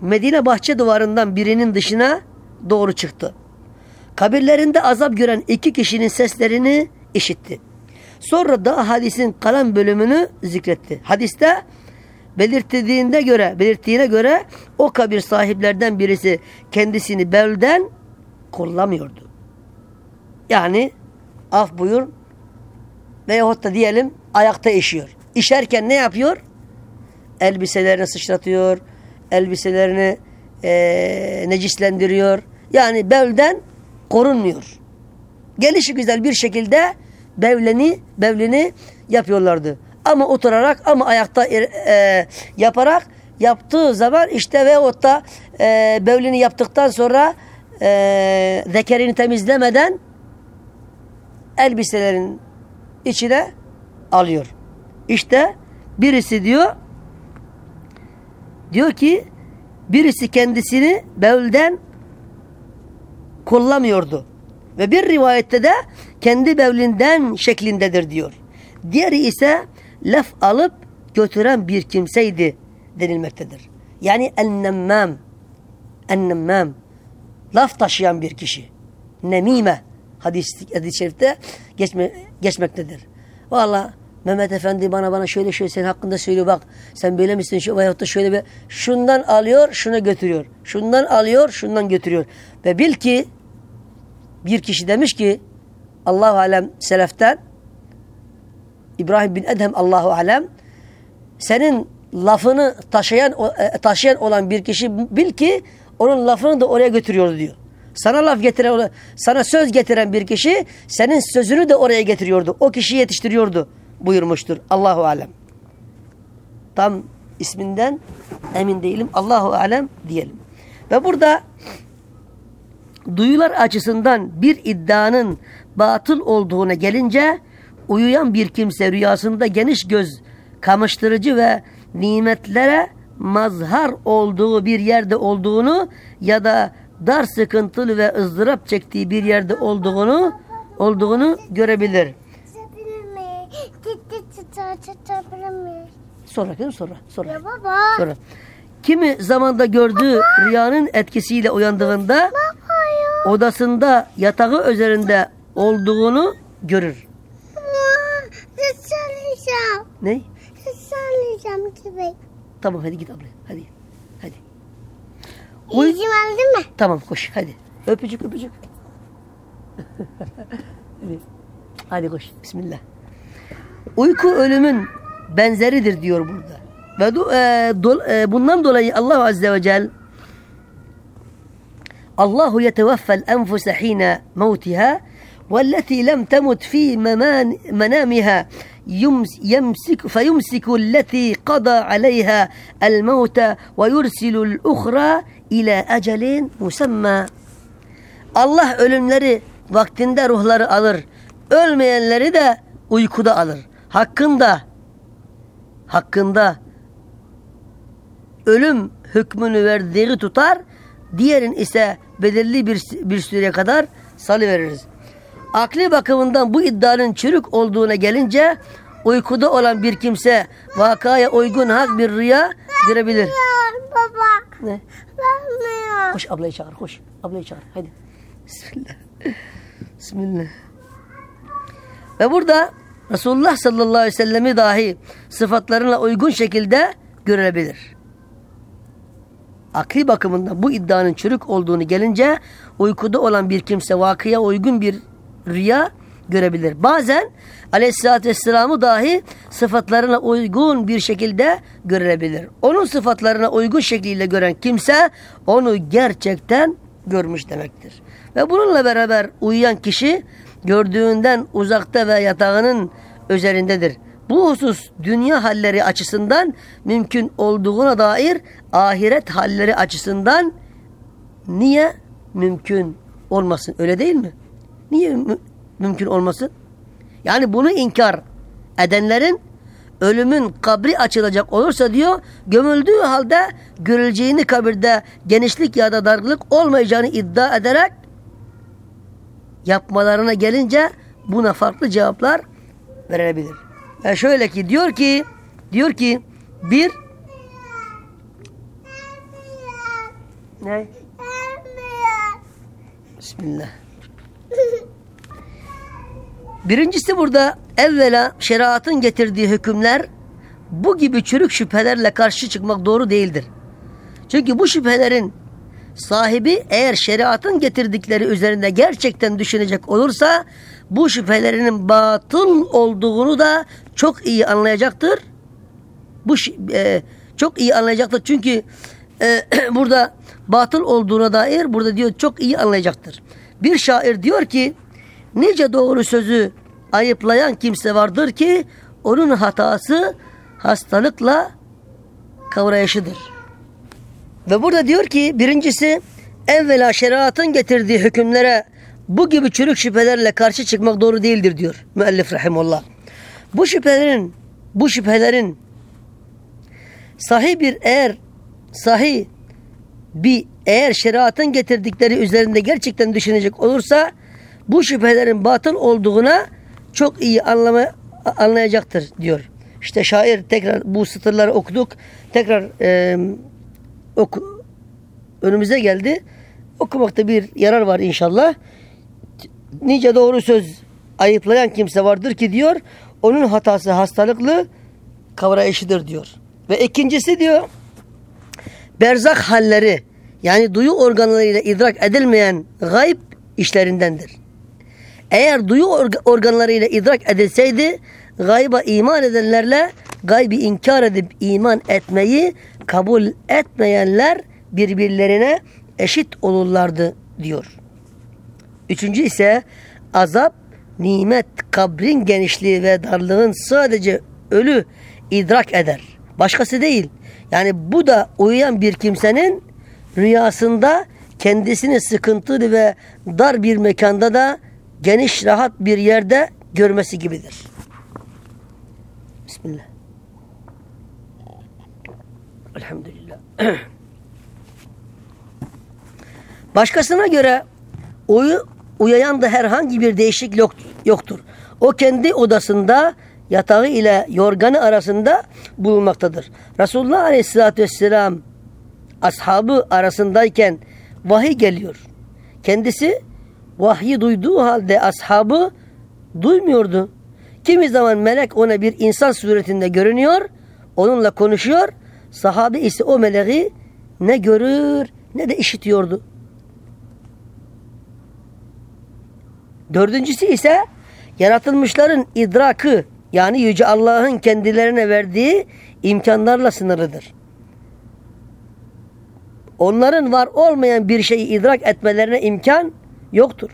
Medine bahçe duvarından birinin dışına doğru çıktı. Kabirlerinde azap gören iki kişinin seslerini işitti. Sonra da hadisin kalan bölümünü zikretti. Hadiste belirttiğinde göre, belirttiğine göre o kabir sahiplerden birisi kendisini belden kullamıyordu. Yani af buyur veyahut da diyelim ayakta işiyor. İşerken ne yapıyor? Elbiselerini sıçratıyor, elbiselerini e, necislendiriyor. Yani belden korunmuyor. Gelişi güzel bir şekilde bevleni, bevlini yapıyorlardı. Ama oturarak ama ayakta e, e, yaparak yaptığı zaman işte veyahut da e, bevlini yaptıktan sonra e, zekerini temizlemeden elbiselerin içine alıyor. İşte birisi diyor diyor ki birisi kendisini bevlden kullamıyordu. Ve bir rivayette de kendi bevlinden şeklindedir diyor. Diğeri ise laf alıp götüren bir kimseydi denilmektedir. Yani ennemmam ennemmam laf taşıyan bir kişi. Nemime hadis, hadis-i şerifte geçme, geçmektedir. Valla Mehmet Efendi bana bana şöyle şöyle senin hakkında söylüyor bak sen böyle misin şu veyahut da şöyle bir şundan alıyor şuna götürüyor. Şundan alıyor şundan götürüyor. Ve bil ki bir kişi demiş ki Allahu alem seleften İbrahim bin Edhem Allahu alem senin lafını taşıyan e, taşıyan olan bir kişi bil ki onun lafını da oraya götürüyor diyor. Sana laf getiren, sana söz getiren bir kişi senin sözünü de oraya getiriyordu. O kişiyi yetiştiriyordu buyurmuştur. Allahu alem. Tam isminden emin değilim. Allahu alem diyelim. Ve burada duyular açısından bir iddianın batıl olduğuna gelince uyuyan bir kimse rüyasında geniş göz kamıştırıcı ve nimetlere mazhar olduğu bir yerde olduğunu ya da dar sıkıntılı ve ızdırap çektiği bir yerde olduğunu olduğunu görebilir. Sonra kızım sonra. Sonra. Ya baba. Sonra. Kimi zamanda gördüğü rüyanın etkisiyle uyandığında Baba ya. odasında yatağı üzerinde olduğunu görür. Isırlayacağım. Ne? Isırlayacağım köpek. Tamam hadi git ablaya. Hadi. Hadi. Uy İyicim aldın mı? tamam koş hadi. Öpücük öpücük. hadi. *laughs* Hadi koş. Bismillah. Uyku ölümün benzeridir diyor burada. Ve du, e, dol, e, bundan dolayı Allah Azze ve Celle Allahu yeteveffel enfuse hine mevtiha والتي لم تمت في ممان منامها يمس يمسك فيمسك التي قضى عليها الموت ويرسل الأخرى إلى أجل مسمى Allah ölümleri vaktinde ruhları alır. Ölmeyenleri de uykuda alır. Hakkında hakkında ölüm hükmünü verdiği tutar. Diğerin ise belirli bir, bir süre kadar salıveririz. Akli bakımından bu iddianın çürük olduğuna gelince uykuda olan bir kimse vakaya uygun hak bir rüya görebilir. Ya baba. Ne? Vermiyor. Koş ablayı çağır koş. Ablayı çağır hadi. Bismillah. Bismillah. Ve burada Resulullah sallallahu aleyhi ve sellemi dahi sıfatlarına uygun şekilde görülebilir. Akli bakımından bu iddianın çürük olduğunu gelince uykuda olan bir kimse vakıya uygun bir rüya görebilir. Bazen aleyhissalatü vesselam'ı dahi sıfatlarına uygun bir şekilde görebilir. Onun sıfatlarına uygun şekliyle gören kimse onu gerçekten görmüş demektir. Ve bununla beraber uyuyan kişi gördüğünden uzakta ve yatağının üzerindedir. Bu husus dünya halleri açısından mümkün olduğuna dair ahiret halleri açısından niye mümkün olmasın? Öyle değil mi? Niye mü- mümkün olmasın? Yani bunu inkar edenlerin ölümün kabri açılacak olursa diyor gömüldüğü halde görüleceğini kabirde genişlik ya da darlık olmayacağını iddia ederek yapmalarına gelince buna farklı cevaplar verilebilir. Ve şöyle ki diyor ki diyor ki bir ne? Bismillah. Birincisi burada evvela şeriatın getirdiği hükümler bu gibi çürük şüphelerle karşı çıkmak doğru değildir. Çünkü bu şüphelerin sahibi eğer şeriatın getirdikleri üzerinde gerçekten düşünecek olursa bu şüphelerinin batıl olduğunu da çok iyi anlayacaktır. Bu e, çok iyi anlayacaktır. Çünkü e, *clears throat* burada batıl olduğuna dair burada diyor çok iyi anlayacaktır. Bir şair diyor ki nice doğru sözü ayıplayan kimse vardır ki onun hatası hastalıkla kavrayışıdır. Ve burada diyor ki birincisi evvela şeriatın getirdiği hükümlere bu gibi çürük şüphelerle karşı çıkmak doğru değildir diyor müellif rahimullah. Bu şüphelerin bu şüphelerin sahih bir eğer sahih bir eğer şeriatın getirdikleri üzerinde gerçekten düşünecek olursa bu şüphelerin batıl olduğuna çok iyi anlama, anlayacaktır diyor. İşte şair tekrar bu satırları okuduk. Tekrar e, oku, önümüze geldi. Okumakta bir yarar var inşallah. Nice doğru söz ayıplayan kimse vardır ki diyor onun hatası hastalıklı kavrayışıdır diyor. Ve ikincisi diyor berzak halleri yani duyu organlarıyla idrak edilmeyen gayb işlerindendir. Eğer duyu organlarıyla idrak edilseydi gayba iman edenlerle gaybi inkar edip iman etmeyi kabul etmeyenler birbirlerine eşit olurlardı diyor. Üçüncü ise azap, nimet, kabrin genişliği ve darlığın sadece ölü idrak eder. Başkası değil. Yani bu da uyuyan bir kimsenin rüyasında kendisini sıkıntılı ve dar bir mekanda da geniş rahat bir yerde görmesi gibidir. Bismillah. Elhamdülillah. *clears throat* Başkasına göre uyu, uyayan da herhangi bir değişik yoktur. O kendi odasında yatağı ile yorganı arasında bulunmaktadır. Resulullah Aleyhisselatü Vesselam ashabı arasındayken vahiy geliyor. Kendisi vahyi duyduğu halde ashabı duymuyordu. Kimi zaman melek ona bir insan suretinde görünüyor, onunla konuşuyor. Sahabe ise o meleği ne görür ne de işitiyordu. Dördüncüsü ise yaratılmışların idrakı yani Yüce Allah'ın kendilerine verdiği imkanlarla sınırlıdır. Onların var olmayan bir şeyi idrak etmelerine imkan yoktur.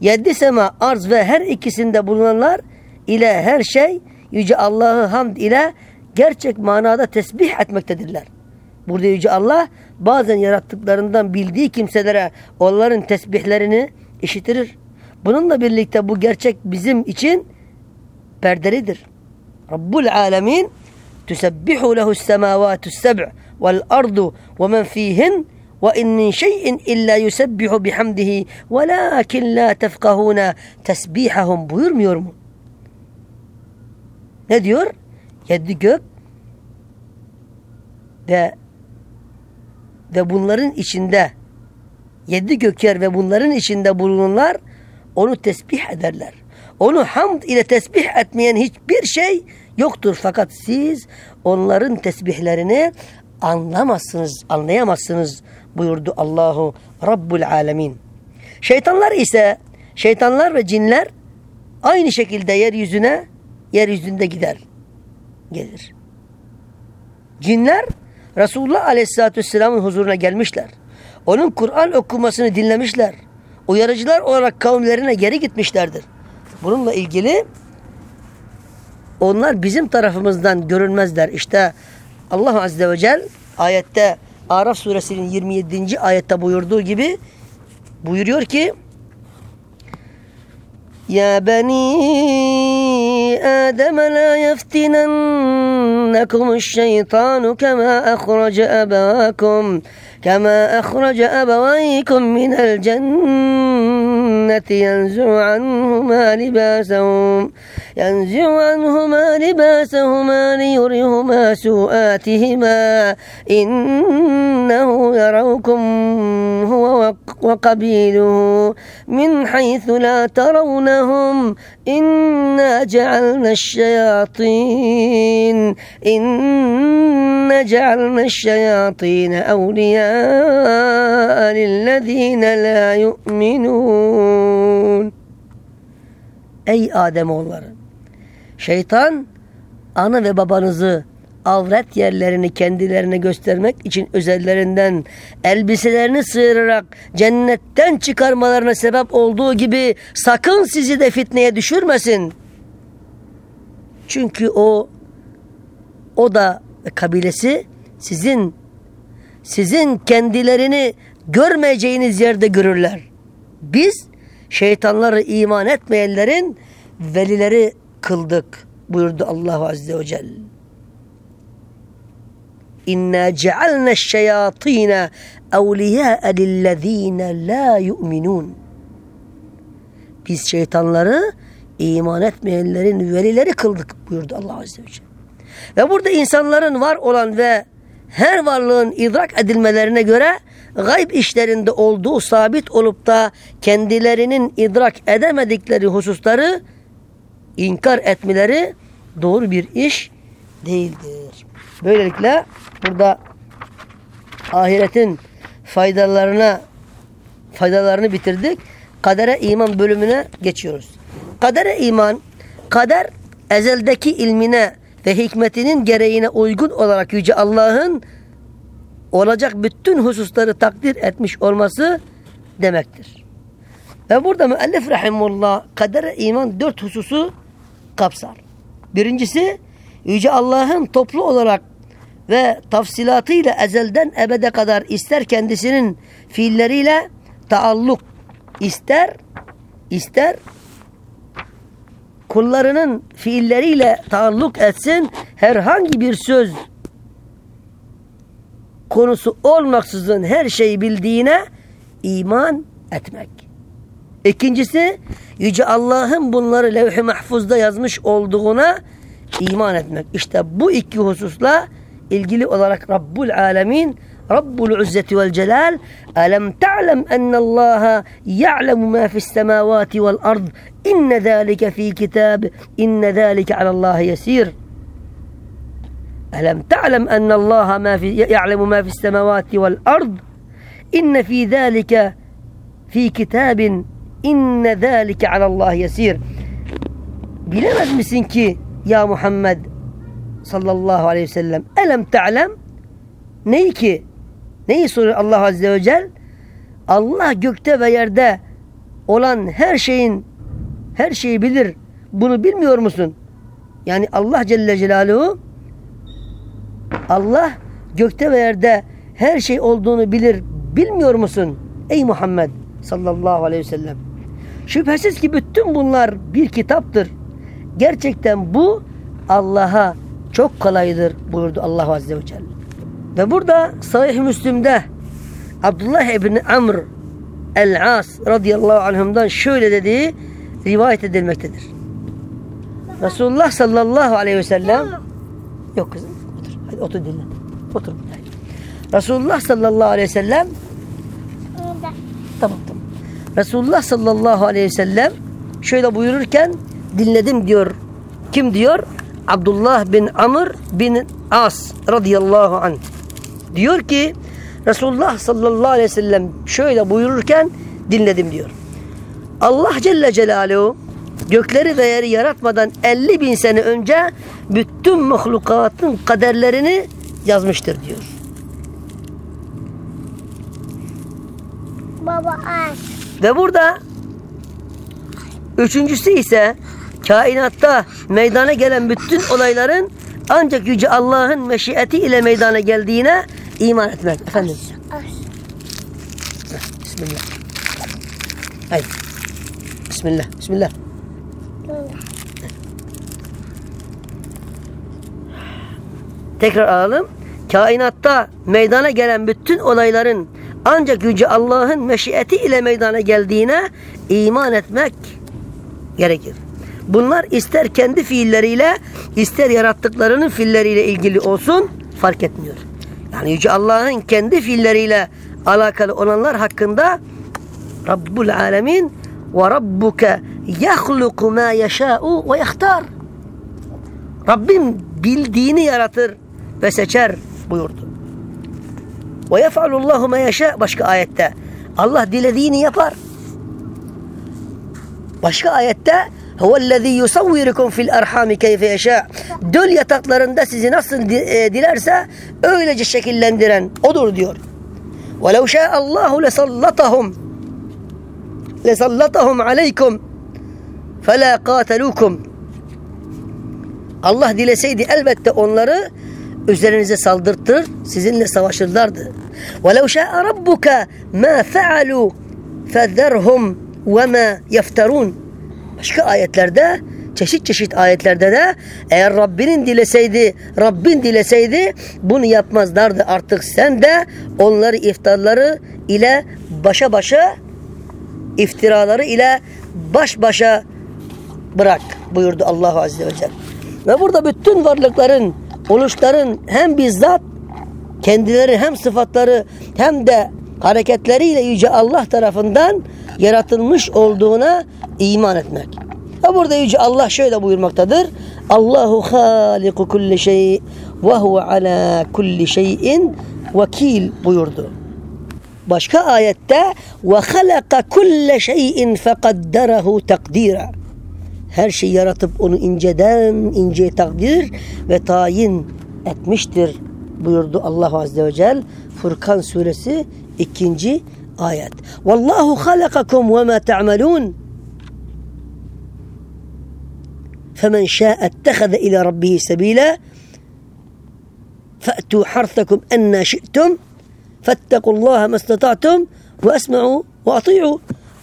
Yedi sema, arz ve her ikisinde bulunanlar ile her şey Yüce Allah'ı hamd ile gerçek manada tesbih etmektedirler. Burada Yüce Allah bazen yarattıklarından bildiği kimselere onların tesbihlerini işitirir. Bununla birlikte bu gerçek bizim için perdelidir. Rabbul alemin tüsebbihu lehu semavatu seb'u vel ardu ve men fihin ve in min şeyin illa yusebbihu bihamdihi velakin la buyurmuyor mu? Ne diyor? Yedi gök ve ve bunların içinde yedi gökyer ve bunların içinde bulunanlar onu tesbih ederler. Onu hamd ile tesbih etmeyen hiçbir şey yoktur. Fakat siz onların tesbihlerini anlamazsınız, anlayamazsınız buyurdu Allahu Rabbul Alemin. Şeytanlar ise, şeytanlar ve cinler aynı şekilde yeryüzüne, yeryüzünde gider, gelir. Cinler Resulullah Aleyhisselatü Vesselam'ın huzuruna gelmişler. Onun Kur'an okumasını dinlemişler. Uyarıcılar olarak kavimlerine geri gitmişlerdir. Bununla ilgili onlar bizim tarafımızdan görünmezler. İşte Allah Azze ve Celle ayette Araf suresinin 27. ayette buyurduğu gibi buyuruyor ki Ya beni Adem la yeftinennekum şeytanu kema akhraca abakum kema akhraca abawaykum minel cennet yenzu anhuma libasahum ينزع عنهما لباسهما ليريهما سوآتهما إنه يروكم هو وقبيله من حيث لا ترونهم. إنا جعلنا الشياطين إنا جعلنا الشياطين أولياء للذين لا يؤمنون Ey Ademoğulları! Şeytan ana ve babanızı avret yerlerini kendilerine göstermek için özellerinden elbiselerini sıyırarak cennetten çıkarmalarına sebep olduğu gibi sakın sizi de fitneye düşürmesin. Çünkü o o da kabilesi sizin sizin kendilerini görmeyeceğiniz yerde görürler. Biz şeytanları iman etmeyenlerin velileri kıldık buyurdu Allah Azze ve Celle. İnna cealna şeyatine evliya'a lillezine la yu'minun. Biz şeytanları iman etmeyenlerin velileri kıldık buyurdu Allah Azze ve Celle. Ve burada insanların var olan ve her varlığın idrak edilmelerine göre gayb işlerinde olduğu sabit olup da kendilerinin idrak edemedikleri hususları inkar etmeleri doğru bir iş değildir. Böylelikle burada ahiretin faydalarına faydalarını bitirdik. Kadere iman bölümüne geçiyoruz. Kadere iman, kader ezeldeki ilmine ve hikmetinin gereğine uygun olarak Yüce Allah'ın olacak bütün hususları takdir etmiş olması demektir. Ve burada müellif rahimullah kadere iman dört hususu kapsar. Birincisi Yüce Allah'ın toplu olarak ve tafsilatıyla ezelden ebede kadar ister kendisinin fiilleriyle taalluk ister ister kullarının fiilleriyle taalluk etsin herhangi bir söz konusu olmaksızın her şeyi bildiğine iman etmek. İkincisi Yüce Allah'ın bunları levh-i mahfuzda yazmış olduğuna iman etmek. İşte bu iki hususla ilgili olarak Rabbul Alemin Rabbul İzzeti vel Celal Elem ta'lem ennallaha ya'lemu ma fis semavati vel ard inne zâlike fi kitab inne zâlike alallahi yesir ألم تعلم أن الله ما في يعلم ما في السماوات والأرض إن في ذلك في كتاب إن ذلك على الله يسير bilemez misin ki ya Muhammed sallallahu aleyhi ve sellem elem ta'lem neyi ki neyi soruyor Allah azze ve cel Allah gökte ve yerde olan her şeyin her şeyi bilir bunu bilmiyor musun yani Allah Celle Celaluhu Allah gökte ve yerde her şey olduğunu bilir. Bilmiyor musun? Ey Muhammed sallallahu aleyhi ve sellem. Şüphesiz ki bütün bunlar bir kitaptır. Gerçekten bu Allah'a çok kolaydır buyurdu Allah Azze ve Celle. Ve burada Sahih Müslim'de Abdullah İbni Amr El-As radıyallahu anhumdan şöyle dediği rivayet edilmektedir. Resulullah sallallahu aleyhi ve sellem yok kızım otur. Hadi otur dinle. Otur. Resulullah sallallahu aleyhi ve sellem tamam tamam. Resulullah sallallahu aleyhi ve sellem şöyle buyururken dinledim diyor. Kim diyor? Abdullah bin Amr bin As radıyallahu anh. Diyor ki Resulullah sallallahu aleyhi ve sellem şöyle buyururken dinledim diyor. Allah Celle Celaluhu gökleri ve yeri yaratmadan 50 bin sene önce bütün mahlukatın kaderlerini yazmıştır diyor. Baba aç. Ve burada üçüncüsü ise kainatta meydana gelen bütün olayların ancak Yüce Allah'ın meşiyeti ile meydana geldiğine iman etmek. Efendim. Aç. Bismillah. Haydi. Bismillah. Bismillah. Tekrar alalım. Kainatta meydana gelen bütün olayların ancak Yüce Allah'ın meşiyeti ile meydana geldiğine iman etmek gerekir. Bunlar ister kendi fiilleriyle ister yarattıklarının fiilleriyle ilgili olsun fark etmiyor. Yani Yüce Allah'ın kendi fiilleriyle alakalı olanlar hakkında Rabbul alemin ve rabbuke yahluku ma yeşâ'u ve yahtar. Rabbim bildiğini yaratır ve seçer buyurdu. Ve yef'alullahu ma yeşâ başka ayette. Allah dilediğini yapar. Başka ayette huvellezî yusavvirukum fil erhami keyfe yeşâ. Döl yataklarında sizi nasıl e, dilerse öylece şekillendiren odur diyor. وَلَوْ شَاءَ اللّٰهُ لَسَلَّطَهُمْ لَسَلَّطَهُمْ عَلَيْكُمْ فَلَا قَاتَلُوكُمْ Allah dileseydi elbette onları üzerinize saldırtır, sizinle savaşırlardı. وَلَوْ شَاءَ رَبُّكَ مَا فَعَلُوا فَذَرْهُمْ وَمَا يَفْتَرُونَ Başka ayetlerde, çeşit çeşit ayetlerde de eğer Rabbinin dileseydi, Rabbin dileseydi bunu yapmazlardı. Artık sen de onları iftarları ile başa başa iftiraları ile baş başa bırak buyurdu Allah Azze ve Celle. Ve burada bütün varlıkların, oluşların hem bizzat kendileri hem sıfatları hem de hareketleriyle Yüce Allah tarafından yaratılmış olduğuna iman etmek. Ve burada Yüce Allah şöyle buyurmaktadır. Allahu haliku kulli şey ve huve ala kulli şeyin vekil buyurdu. Başka ayette ve halaka kulle şeyin fekadderahu takdira. Her şeyi yaratıp onu inceden ince takdir ve tayin etmiştir buyurdu Allah Azze ve Celle. Furkan suresi 2. آيات والله خلقكم وما تعملون. فمن شاء اتخذ إلى ربه سبيلا. فأتوا حرثكم أن شئتم. فاتقوا الله ما استطعتم وأسمعوا وأطيعوا.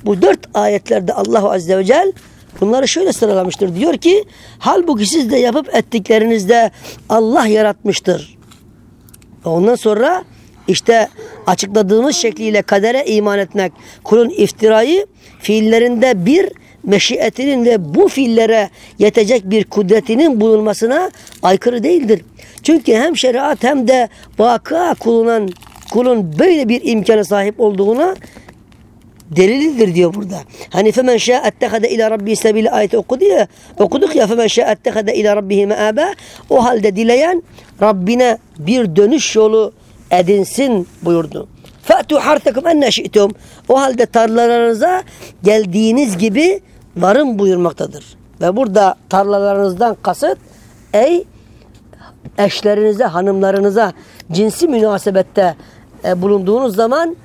بدرت آية لرد الله عز وجل. Bunları şöyle sıralamıştır. Diyor ki halbuki siz de yapıp ettiklerinizde Allah yaratmıştır. Ondan sonra işte açıkladığımız şekliyle kadere iman etmek kulun iftirayı fiillerinde bir meşiyetinin ve bu fiillere yetecek bir kudretinin bulunmasına aykırı değildir. Çünkü hem şeriat hem de vaka kulunan kulun böyle bir imkana sahip olduğuna delilidir diyor burada. Hani femen şâ ettehade ila rabbi sebili ayeti okudu ya, okuduk ya femen şâ ettehade ila rabbihi me'âbe o halde dileyen Rabbine bir dönüş yolu edinsin buyurdu. Fa'tu hartakum enne şi'tum. O halde tarlalarınıza geldiğiniz gibi varın buyurmaktadır. Ve burada tarlalarınızdan kasıt ey eşlerinize, hanımlarınıza cinsi münasebette e, bulunduğunuz zaman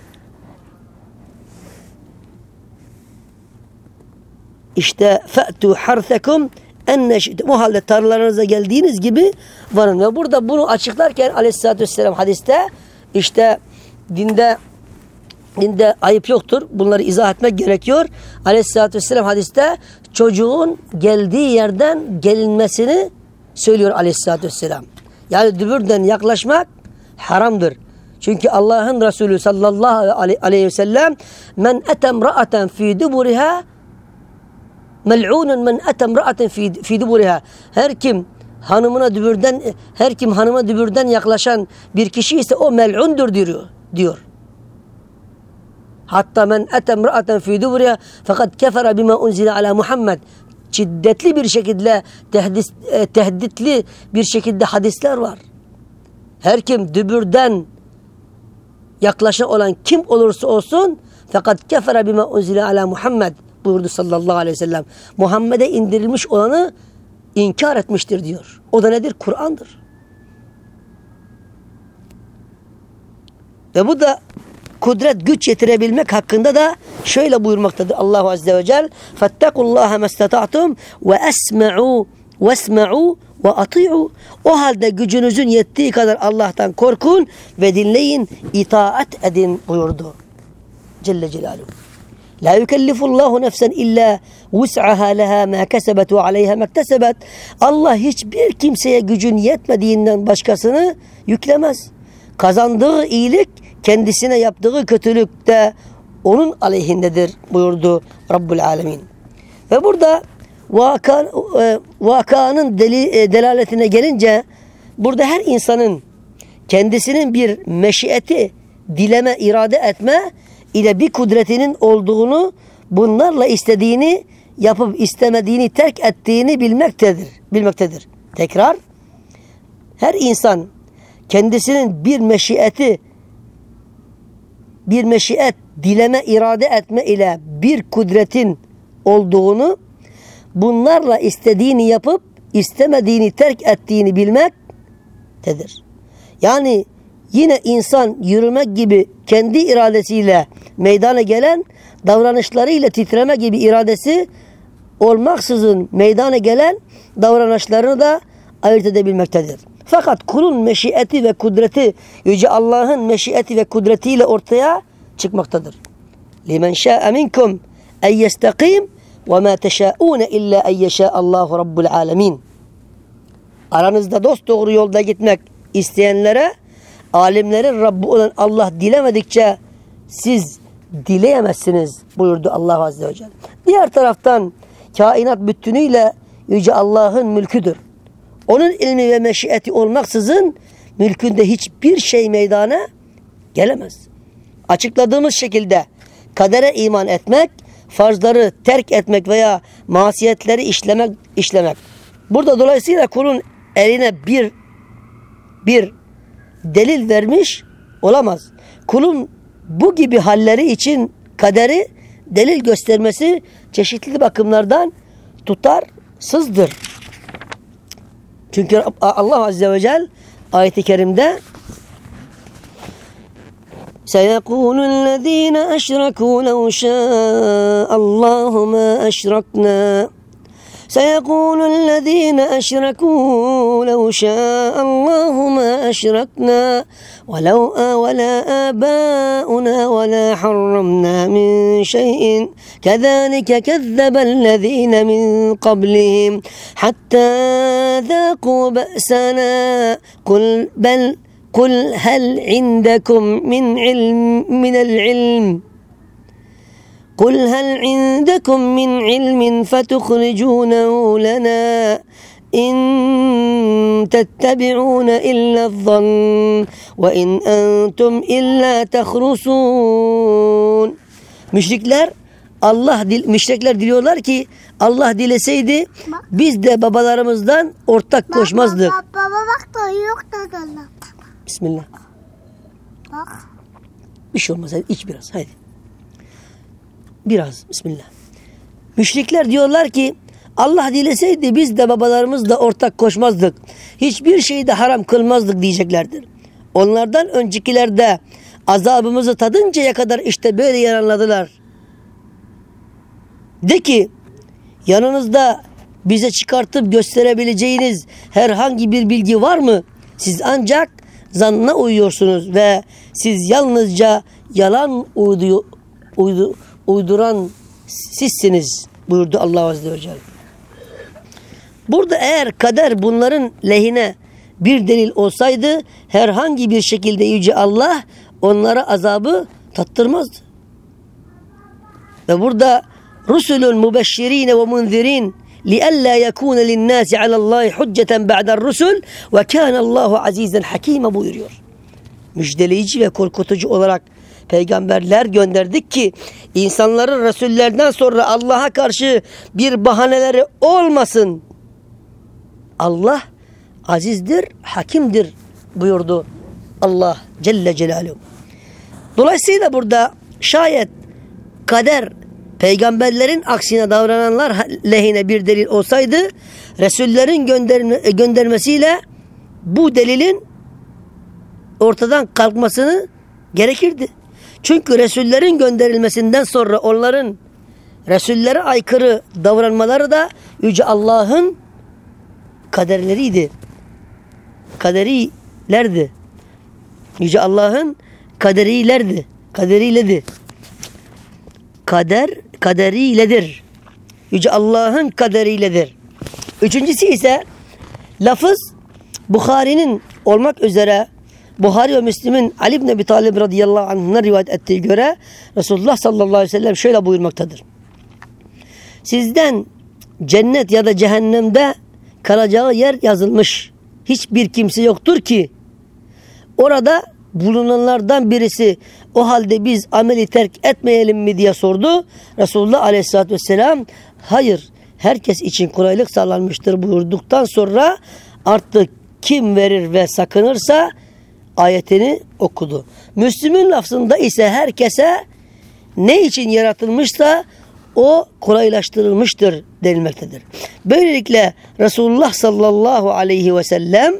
işte fe'tu harthakum enne şi'tum. O halde tarlalarınıza geldiğiniz gibi varın. Ve burada bunu açıklarken aleyhissalatü vesselam hadiste işte dinde dinde ayıp yoktur. Bunları izah etmek gerekiyor. Aleyhissalatü vesselam hadiste çocuğun geldiği yerden gelinmesini söylüyor aleyhissalatü vesselam. Yani dübürden yaklaşmak haramdır. Çünkü Allah'ın Resulü sallallahu aleyhi ve sellem men etem ra'aten fi duburiha mel'unun men etem ra'aten fi, fi duburiha her kim hanımına dübürden her kim hanıma dübürden yaklaşan bir kişi ise o mel'undur diyor. diyor. Hatta men etem ra'aten fi duburiha fakat kefere bima unzile ala Muhammed. Şiddetli bir şekilde tehdis, e, tehditli bir şekilde hadisler var. Her kim dübürden yaklaşan olan kim olursa olsun fakat kefere bima unzile ala Muhammed buyurdu sallallahu aleyhi ve sellem. Muhammed'e indirilmiş olanı inkar etmiştir diyor. O da nedir? Kur'an'dır. Ve bu da kudret güç yetirebilmek hakkında da şöyle buyurmaktadır Allahu Azze ve Celle فَاتَّقُوا مَسْتَطَعْتُمْ وَأَسْمَعُوا وَاسْمَعُوا وَأَطِيعُوا O halde gücünüzün yettiği kadar Allah'tan korkun ve dinleyin, itaat edin buyurdu. Celle Celaluhu. La yukellifullahu nefsen illa vus'aha leha ma kesebet ve aleyha mektesebet. Allah hiçbir kimseye gücün yetmediğinden başkasını yüklemez. Kazandığı iyilik kendisine yaptığı kötülük de onun aleyhindedir buyurdu Rabbul Alemin. Ve burada vaka, e, vakanın deli, e, delaletine gelince burada her insanın kendisinin bir meşiyeti dileme, irade etme ile bir kudretinin olduğunu, bunlarla istediğini yapıp istemediğini terk ettiğini bilmektedir. Bilmektedir. Tekrar her insan kendisinin bir meşiyeti bir meşiyet dileme irade etme ile bir kudretin olduğunu bunlarla istediğini yapıp istemediğini terk ettiğini bilmektedir. Yani yine insan yürümek gibi kendi iradesiyle meydana gelen davranışlarıyla titreme gibi iradesi olmaksızın meydana gelen davranışlarını da ayırt edebilmektedir. Fakat kulun meşiyeti ve kudreti Yüce Allah'ın meşiyeti ve kudretiyle ortaya çıkmaktadır. Limen şa'e minkum en yestakim ve ma teşâûne illa en yeşâ'allâhu rabbul alemin. Aranızda dost doğru yolda gitmek isteyenlere alimlerin Rabbi olan Allah dilemedikçe siz dileyemezsiniz buyurdu Allah Azze ve Celle. Diğer taraftan kainat bütünüyle Yüce Allah'ın mülküdür. Onun ilmi ve meşiyeti olmaksızın mülkünde hiçbir şey meydana gelemez. Açıkladığımız şekilde kadere iman etmek, farzları terk etmek veya masiyetleri işlemek, işlemek. Burada dolayısıyla kulun eline bir bir delil vermiş olamaz. Kulun bu gibi halleri için kaderi delil göstermesi çeşitli bakımlardan tutarsızdır. Çünkü Allah Azze ve Celle ayet-i kerimde سيقول الذين أشركوا لو شاء الله ما أشركنا سيقول الذين أشركوا لو شاء الله ما أشركنا ولو ولا آباؤنا ولا حرمنا من شيء. كذلك كذب الذين من قبلهم حتى ذاقوا بأسنا. قل بل قل هل عندكم من علم من العلم؟ قل هل عندكم من علم فتخرجونه لنا إن تتبعون إلا الظن وإن أنتم إلا تخرصون Müşrikler Allah dil, müşrikler diliyorlar ki Allah dileseydi biz de babalarımızdan ortak koşmazdık. Baba, baba bak da yok da Allah. Bismillah. Bak. Bir şey olmaz. Hadi iç biraz. Hadi. Biraz. Bismillah. Müşrikler diyorlar ki Allah dileseydi biz de babalarımızla ortak koşmazdık. Hiçbir şeyi de haram kılmazdık diyeceklerdir. Onlardan öncekiler de azabımızı tadıncaya kadar işte böyle yaranladılar. De ki yanınızda bize çıkartıp gösterebileceğiniz herhangi bir bilgi var mı? Siz ancak zannına uyuyorsunuz ve siz yalnızca yalan uydu, uydu, uyduran sizsiniz buyurdu Allah Azze ve Celle. Burada eğer kader bunların lehine bir delil olsaydı herhangi bir şekilde Yüce Allah onlara azabı tattırmazdı. Ve burada Rusulun mübeşşirine ve munzirin لِأَلَّا يَكُونَ لِلنَّاسِ عَلَى اللّٰهِ حُجَّةً بَعْدَ الرُّسُلِ وَكَانَ اللّٰهُ عَز۪يزًا حَك۪يمًا buyuruyor. Müjdeleyici ve korkutucu olarak peygamberler gönderdik ki insanların Resullerden sonra Allah'a karşı bir bahaneleri olmasın. Allah azizdir, hakimdir buyurdu Allah Celle Celaluhu. Dolayısıyla burada şayet kader peygamberlerin aksine davrananlar lehine bir delil olsaydı Resullerin gönderme, göndermesiyle bu delilin ortadan kalkmasını gerekirdi. Çünkü Resullerin gönderilmesinden sonra onların Resullere aykırı davranmaları da Yüce Allah'ın kaderleriydi. Kaderilerdi. Yüce Allah'ın kaderilerdi. Kaderiyledir. Kader kaderiyledir. Yüce Allah'ın kaderiyledir. Üçüncüsü ise lafız Bukhari'nin olmak üzere Buhari ve Müslim'in Ali ibn Ebi Talib radıyallahu anh'ına rivayet ettiği göre Resulullah sallallahu aleyhi ve sellem şöyle buyurmaktadır. Sizden cennet ya da cehennemde kalacağı yer yazılmış. Hiçbir kimse yoktur ki orada bulunanlardan birisi o halde biz ameli terk etmeyelim mi diye sordu. Resulullah aleyhissalatü vesselam hayır herkes için kolaylık sağlanmıştır buyurduktan sonra artık kim verir ve sakınırsa ayetini okudu. Müslüm'ün lafzında ise herkese ne için yaratılmışsa o kolaylaştırılmıştır denilmektedir. Böylelikle Resulullah sallallahu aleyhi ve sellem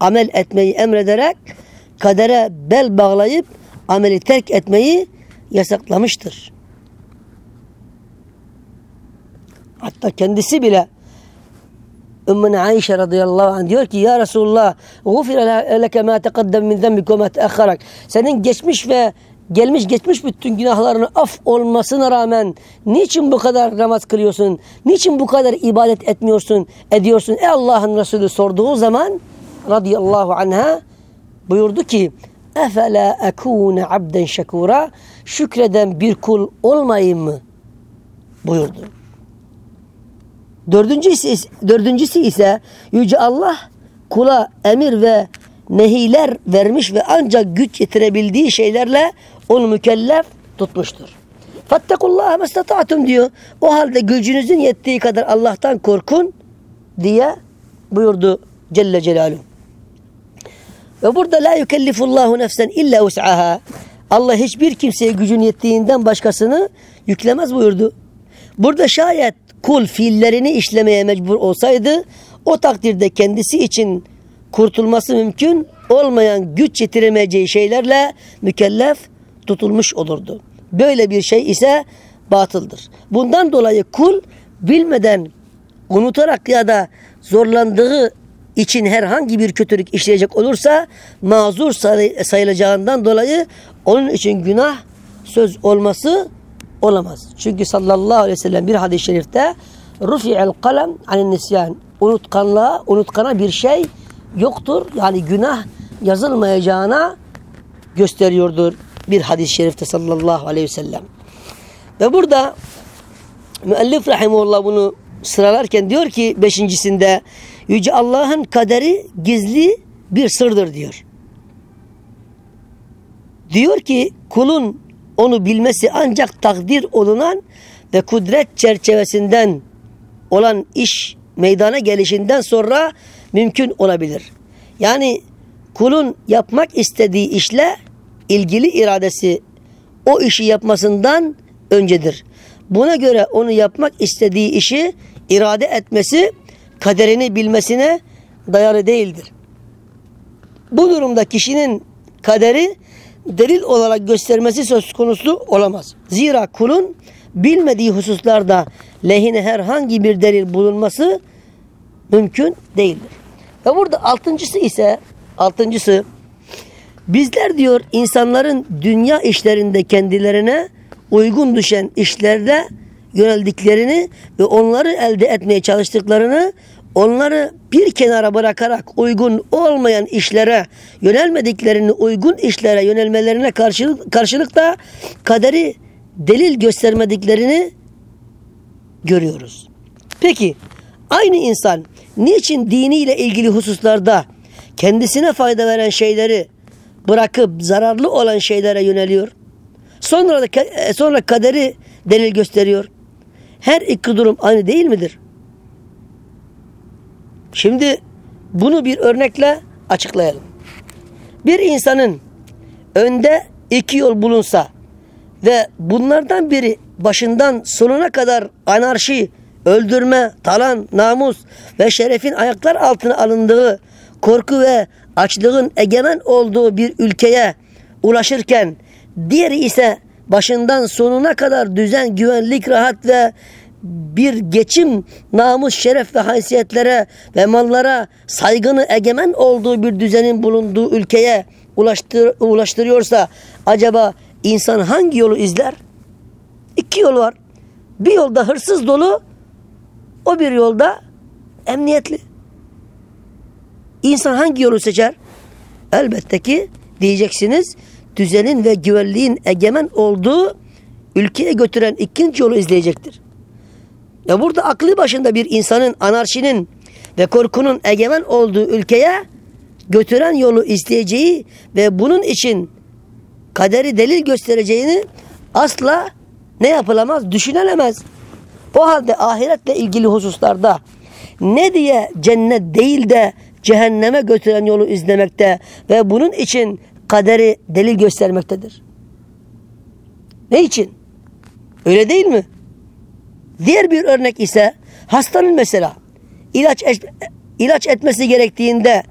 amel etmeyi emrederek kadere bel bağlayıp ameli terk etmeyi yasaklamıştır. Hatta kendisi bile Ümmüne Ayşe radıyallahu anh diyor ki Ya Resulullah gufire leke ma teqaddem min zembik ve teakharak senin geçmiş ve gelmiş geçmiş bütün günahlarını af olmasına rağmen niçin bu kadar namaz kılıyorsun? Niçin bu kadar ibadet etmiyorsun, ediyorsun? Ey Allah'ın Resulü sorduğu zaman radıyallahu anha buyurdu ki Efela ekune abden şekura şükreden bir kul olmayayım mı? buyurdu. Dördüncüsü, dördüncüsü ise Yüce Allah kula emir ve nehiler vermiş ve ancak güç yetirebildiği şeylerle onu mükellef tutmuştur. Fattekullaha mestata'tum diyor. O halde gücünüzün yettiği kadar Allah'tan korkun diye buyurdu Celle Celaluhu. Ve burada la yükellifullahu nefsen illa us'aha. Allah hiçbir kimseye gücün yettiğinden başkasını yüklemez buyurdu. Burada şayet kul fiillerini işlemeye mecbur olsaydı o takdirde kendisi için kurtulması mümkün olmayan güç yetiremeyeceği şeylerle mükellef tutulmuş olurdu. Böyle bir şey ise batıldır. Bundan dolayı kul bilmeden unutarak ya da zorlandığı için herhangi bir kötülük işleyecek olursa mazur sayılacağından dolayı onun için günah söz olması olamaz. Çünkü sallallahu aleyhi ve sellem bir hadis-i şerifte rufi'el kalem anin nisyan unutkanlığa, unutkana bir şey yoktur. Yani günah yazılmayacağına gösteriyordur bir hadis-i şerifte sallallahu aleyhi ve sellem. Ve burada müellif rahimullah bunu sıralarken diyor ki beşincisinde Yüce Allah'ın kaderi gizli bir sırdır diyor. Diyor ki kulun onu bilmesi ancak takdir olunan ve kudret çerçevesinden olan iş meydana gelişinden sonra mümkün olabilir. Yani kulun yapmak istediği işle ilgili iradesi o işi yapmasından öncedir. Buna göre onu yapmak istediği işi irade etmesi kaderini bilmesine dayalı değildir. Bu durumda kişinin kaderi delil olarak göstermesi söz konusu olamaz. Zira kulun bilmediği hususlarda lehine herhangi bir delil bulunması mümkün değildir. Ve burada altıncısı ise altıncısı bizler diyor insanların dünya işlerinde kendilerine uygun düşen işlerde yöneldiklerini ve onları elde etmeye çalıştıklarını onları bir kenara bırakarak uygun olmayan işlere yönelmediklerini uygun işlere yönelmelerine karşılık, karşılık da kaderi delil göstermediklerini görüyoruz. Peki aynı insan niçin diniyle ilgili hususlarda kendisine fayda veren şeyleri bırakıp zararlı olan şeylere yöneliyor? Sonra da sonra kaderi delil gösteriyor. Her iki durum aynı değil midir? Şimdi bunu bir örnekle açıklayalım. Bir insanın önde iki yol bulunsa ve bunlardan biri başından sonuna kadar anarşi, öldürme, talan, namus ve şerefin ayaklar altına alındığı, korku ve açlığın egemen olduğu bir ülkeye ulaşırken diğeri ise başından sonuna kadar düzen, güvenlik, rahat ve bir geçim, namus, şeref ve haysiyetlere ve mallara saygını egemen olduğu bir düzenin bulunduğu ülkeye ulaştır, ulaştırıyorsa acaba insan hangi yolu izler? İki yol var. Bir yolda hırsız dolu, o bir yolda emniyetli. İnsan hangi yolu seçer? Elbette ki diyeceksiniz düzenin ve güvenliğin egemen olduğu ülkeye götüren ikinci yolu izleyecektir. Ya burada aklı başında bir insanın anarşinin ve korkunun egemen olduğu ülkeye götüren yolu isteyeceği ve bunun için kaderi delil göstereceğini asla ne yapılamaz? Düşünülemez. O halde ahiretle ilgili hususlarda ne diye cennet değil de cehenneme götüren yolu izlemekte ve bunun için kaderi delil göstermektedir. Ne için? Öyle değil mi? Diğer bir örnek ise hastanın mesela ilaç ilaç etmesi gerektiğinde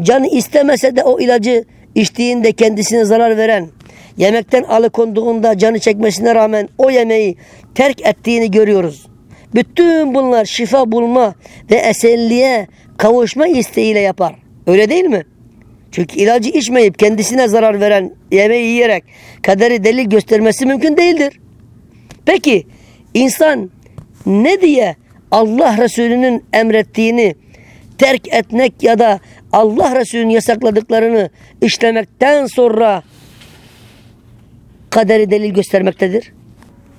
canı istemese de o ilacı içtiğinde kendisine zarar veren, yemekten alıkonduğunda canı çekmesine rağmen o yemeği terk ettiğini görüyoruz. Bütün bunlar şifa bulma ve esenliğe kavuşma isteğiyle yapar. Öyle değil mi? Çünkü ilacı içmeyip kendisine zarar veren yemeği yiyerek kaderi delil göstermesi mümkün değildir. Peki insan ne diye Allah Resulü'nün emrettiğini terk etmek ya da Allah Resulü'nün yasakladıklarını işlemekten sonra kaderi delil göstermektedir?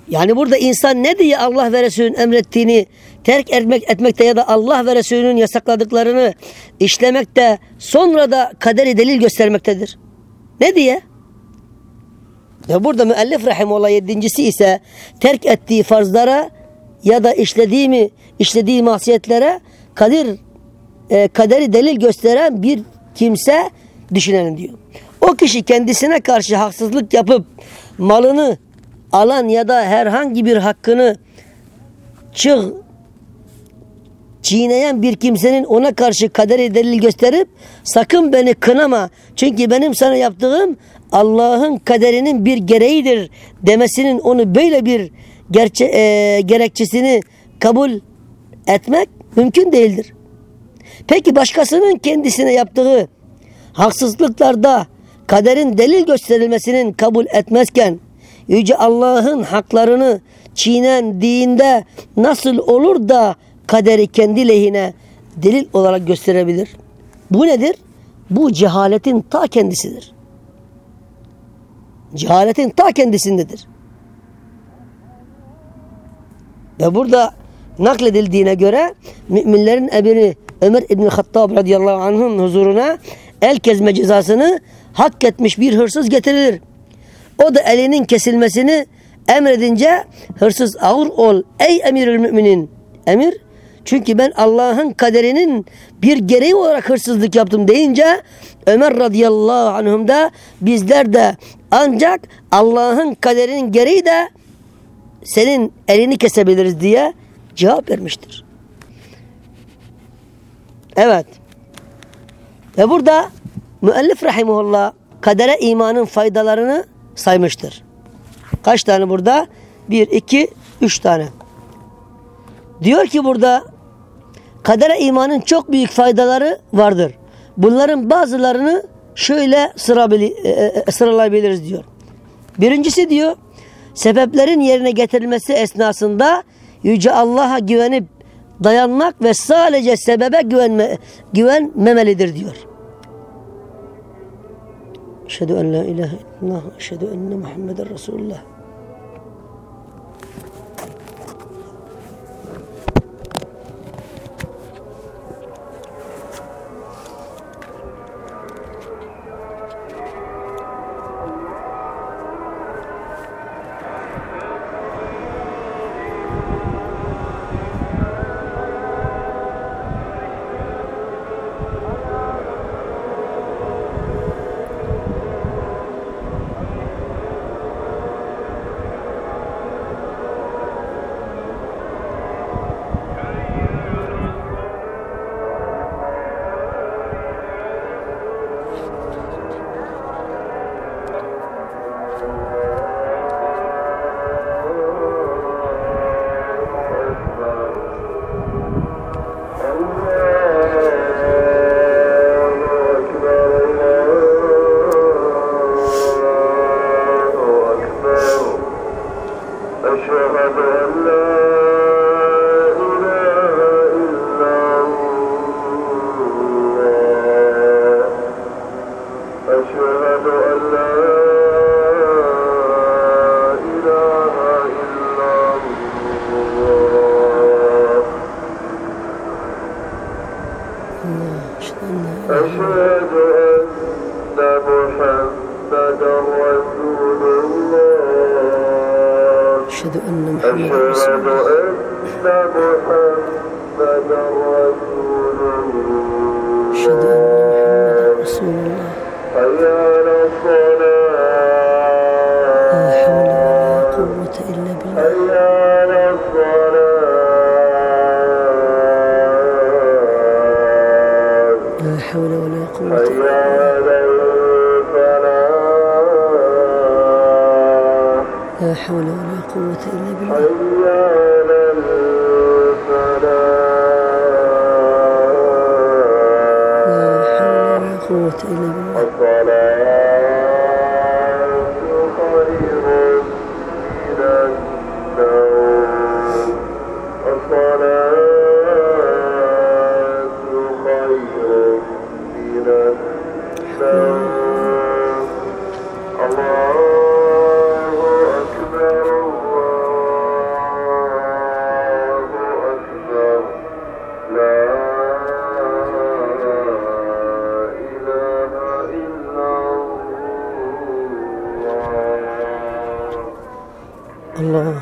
Yani burada insan ne diye Allah ve Resulünün emrettiğini terk etmek etmekte ya da Allah ve Resulünün yasakladıklarını işlemekte sonra da kaderi delil göstermektedir. Ne diye? Ve burada müellif rahimullah yedincisi ise terk ettiği farzlara ya da işlediği mi işlediği masiyetlere kadir e, kaderi delil gösteren bir kimse düşünelim diyor. O kişi kendisine karşı haksızlık yapıp malını alan ya da herhangi bir hakkını çığ çiğneyen bir kimsenin ona karşı kaderi delil gösterip sakın beni kınama çünkü benim sana yaptığım Allah'ın kaderinin bir gereğidir demesinin onu böyle bir gerçe, e, gerekçesini kabul etmek mümkün değildir. Peki başkasının kendisine yaptığı haksızlıklarda kaderin delil gösterilmesinin kabul etmezken Yüce Allah'ın haklarını çiğnendiğinde nasıl olur da kaderi kendi lehine delil olarak gösterebilir? Bu nedir? Bu cehaletin ta kendisidir. Cehaletin ta kendisindedir. Ve burada nakledildiğine göre müminlerin emiri Ömer İbni Hattab radıyallahu anh'ın huzuruna el kezme cezasını hak etmiş bir hırsız getirilir. O da elinin kesilmesini emredince hırsız ağır ol ey emirül müminin. Emir çünkü ben Allah'ın kaderinin bir gereği olarak hırsızlık yaptım deyince Ömer radıyallahu anhum da bizler de ancak Allah'ın kaderinin gereği de senin elini kesebiliriz diye cevap vermiştir. Evet. Ve burada müellif rahimullah kadere imanın faydalarını saymıştır. Kaç tane burada? Bir, iki, üç tane. Diyor ki burada kadere imanın çok büyük faydaları vardır. Bunların bazılarını şöyle e, e, sıralayabiliriz diyor. Birincisi diyor sebeplerin yerine getirilmesi esnasında Yüce Allah'a güvenip dayanmak ve sadece sebebe güvenme, güvenmemelidir diyor. Eşhedü en la ilahe illallah, eşhedü enne Muhammeden Resulullah.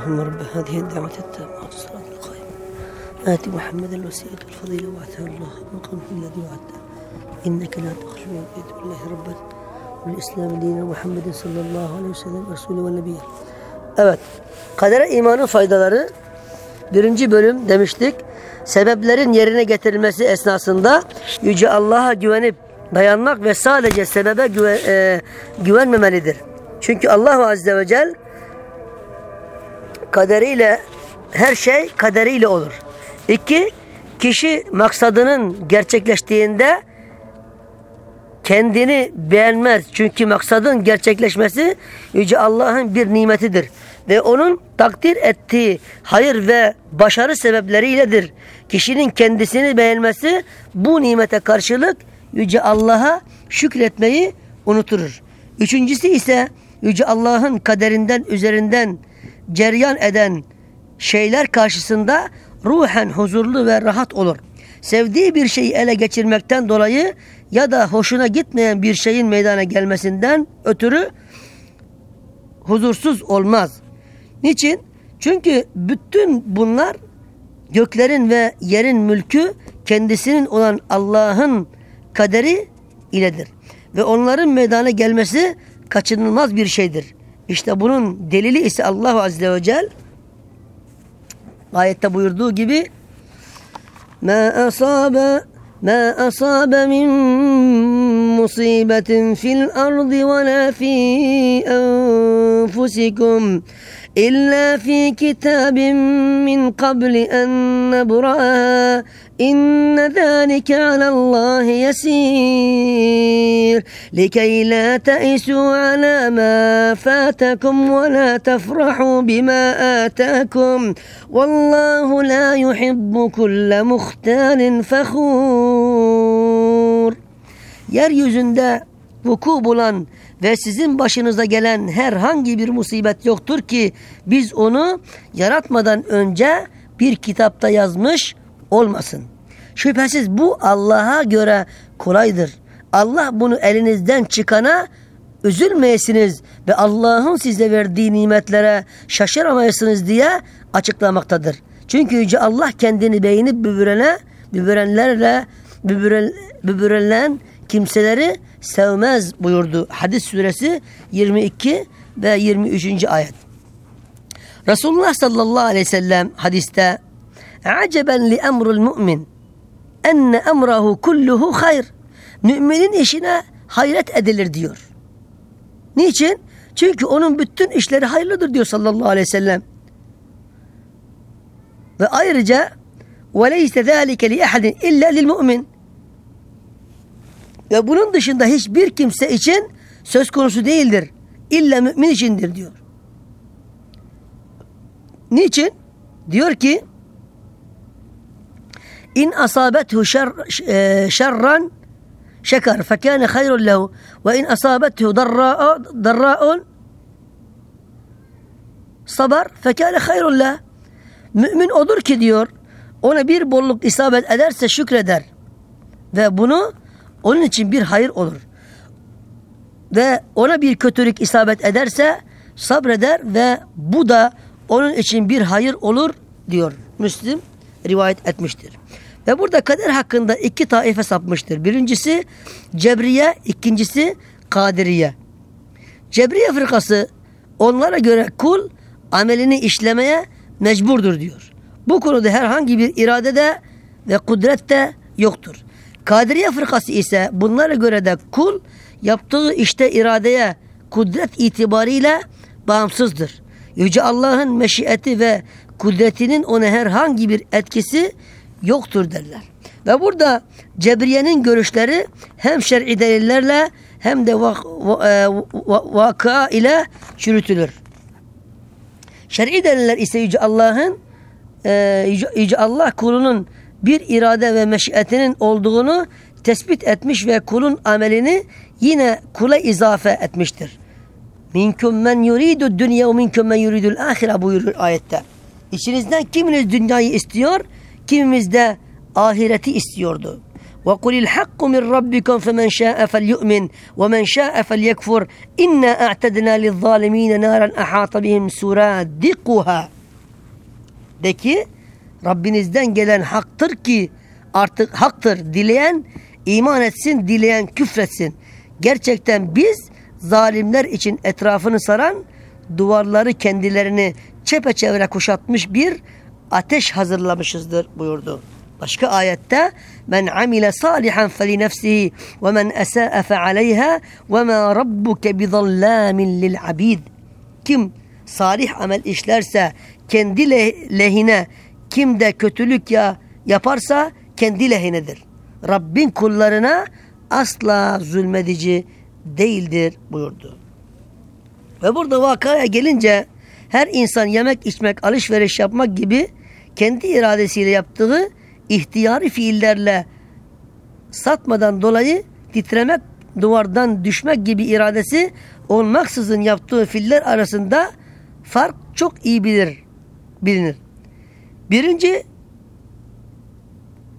اللهم رب هذه الدعوة التامة والصلاة القائمة آت محمد الوسيلة والفضيلة وأعطه الله مقامه الذي وعده إنك لا تخلو من بيت الله ربا والإسلام دين محمد صلى الله عليه وسلم رسوله والنبي Evet. Kadere imanın faydaları birinci bölüm demiştik. Sebeplerin yerine getirilmesi esnasında Yüce Allah'a güvenip dayanmak ve sadece sebebe güven, e, güvenmemelidir. Çünkü Allah Azze ve Celle kaderiyle her şey kaderiyle olur. İki, kişi maksadının gerçekleştiğinde kendini beğenmez. Çünkü maksadın gerçekleşmesi Yüce Allah'ın bir nimetidir. Ve onun takdir ettiği hayır ve başarı sebepleriyledir. Kişinin kendisini beğenmesi bu nimete karşılık Yüce Allah'a şükretmeyi unuturur. Üçüncüsü ise Yüce Allah'ın kaderinden üzerinden ceryan eden şeyler karşısında ruhen huzurlu ve rahat olur. Sevdiği bir şeyi ele geçirmekten dolayı ya da hoşuna gitmeyen bir şeyin meydana gelmesinden ötürü huzursuz olmaz. Niçin? Çünkü bütün bunlar göklerin ve yerin mülkü kendisinin olan Allah'ın kaderi iledir. Ve onların meydana gelmesi kaçınılmaz bir şeydir. İşte bunun delili ise Allah Azze ve Celle ayette buyurduğu gibi ما أصاب ما أصاب من مصيبة في الأرض ولا في أنفسكم إلا في كتاب من قبل أن نبرأها. إن ذلك على الله يسير. لكي لا تئسوا على ما فاتكم ولا تفرحوا بما آتاكم. والله لا يحب كل مختال فخور. Yeryüzünde vuku bulan ve sizin başınıza gelen herhangi bir musibet yoktur ki biz onu yaratmadan önce bir kitapta yazmış olmasın. Şüphesiz bu Allah'a göre kolaydır. Allah bunu elinizden çıkana üzülmeyesiniz ve Allah'ın size verdiği nimetlere şaşıramayasınız diye açıklamaktadır. Çünkü Yüce Allah kendini beğenip bübürene, bübürenlerle bübüren, bübürelen kimseleri sevmez buyurdu. Hadis suresi 22 ve 23. ayet. Resulullah sallallahu aleyhi ve sellem hadiste Aceben li emrul mümin enne emrahu kulluhu hayr. Müminin işine hayret edilir diyor. Niçin? Çünkü onun bütün işleri hayırlıdır diyor sallallahu aleyhi ve sellem. Ve ayrıca وَلَيْسَ ذَٰلِكَ لِأَحَدٍ اِلَّا لِلْمُؤْمِنِ ve bunun dışında hiçbir kimse için söz konusu değildir. İlla mümin içindir diyor. Niçin? Diyor ki İn asabethu şer, e, şerran şeker fekâne hayrun lehu ve in asabethu darra'un sabar fekâne hayrun lehu Mümin odur ki diyor ona bir bolluk isabet ederse şükreder. ve bunu onun için bir hayır olur. Ve ona bir kötülük isabet ederse sabreder ve bu da onun için bir hayır olur diyor. Müslim rivayet etmiştir. Ve burada kader hakkında iki taife sapmıştır. Birincisi Cebriye, ikincisi Kadiriye. Cebriye fırkası onlara göre kul amelini işlemeye mecburdur diyor. Bu konuda herhangi bir irade de ve kudret de yoktur. Kadiriye fırkası ise bunlara göre de kul yaptığı işte iradeye kudret itibariyle bağımsızdır. Yüce Allah'ın meşiyeti ve kudretinin ona herhangi bir etkisi yoktur derler. Ve burada Cebriye'nin görüşleri hem şer'i delillerle hem de vak, va, e, va, vaka ile çürütülür. Şer'i deliller ise Yüce Allah'ın e, Yüce Allah kulunun bir irade ve meşiyetinin olduğunu tespit etmiş ve kulun amelini yine kula izafe etmiştir. Minkum men yuridu dünya ve minkum men yuridul ahire buyurur ayette. İçinizden kiminiz dünyayı istiyor, kimimiz de ahireti istiyordu. وقل الحق من ربكم فمن شاء فليؤمن ومن شاء فليكفر إنا أعتدنا للظالمين نارا أحاط بهم سرادقها de ki Rabbinizden gelen haktır ki artık haktır dileyen iman etsin dileyen küfretsin. Gerçekten biz zalimler için etrafını saran duvarları kendilerini çepeçevre kuşatmış bir ateş hazırlamışızdır buyurdu. Başka ayette men amile salihan feli nefsihi ve men esa'a fe aleyha ve ma rabbuke bizallamin lil abid. Kim salih amel işlerse kendi lehine kim de kötülük ya yaparsa kendi lehinedir. Rabbin kullarına asla zulmedici değildir buyurdu. Ve burada vakaya gelince her insan yemek içmek, alışveriş yapmak gibi kendi iradesiyle yaptığı ihtiyari fiillerle satmadan dolayı titremek, duvardan düşmek gibi iradesi olmaksızın yaptığı fiiller arasında fark çok iyi bilir, bilinir. Birinci,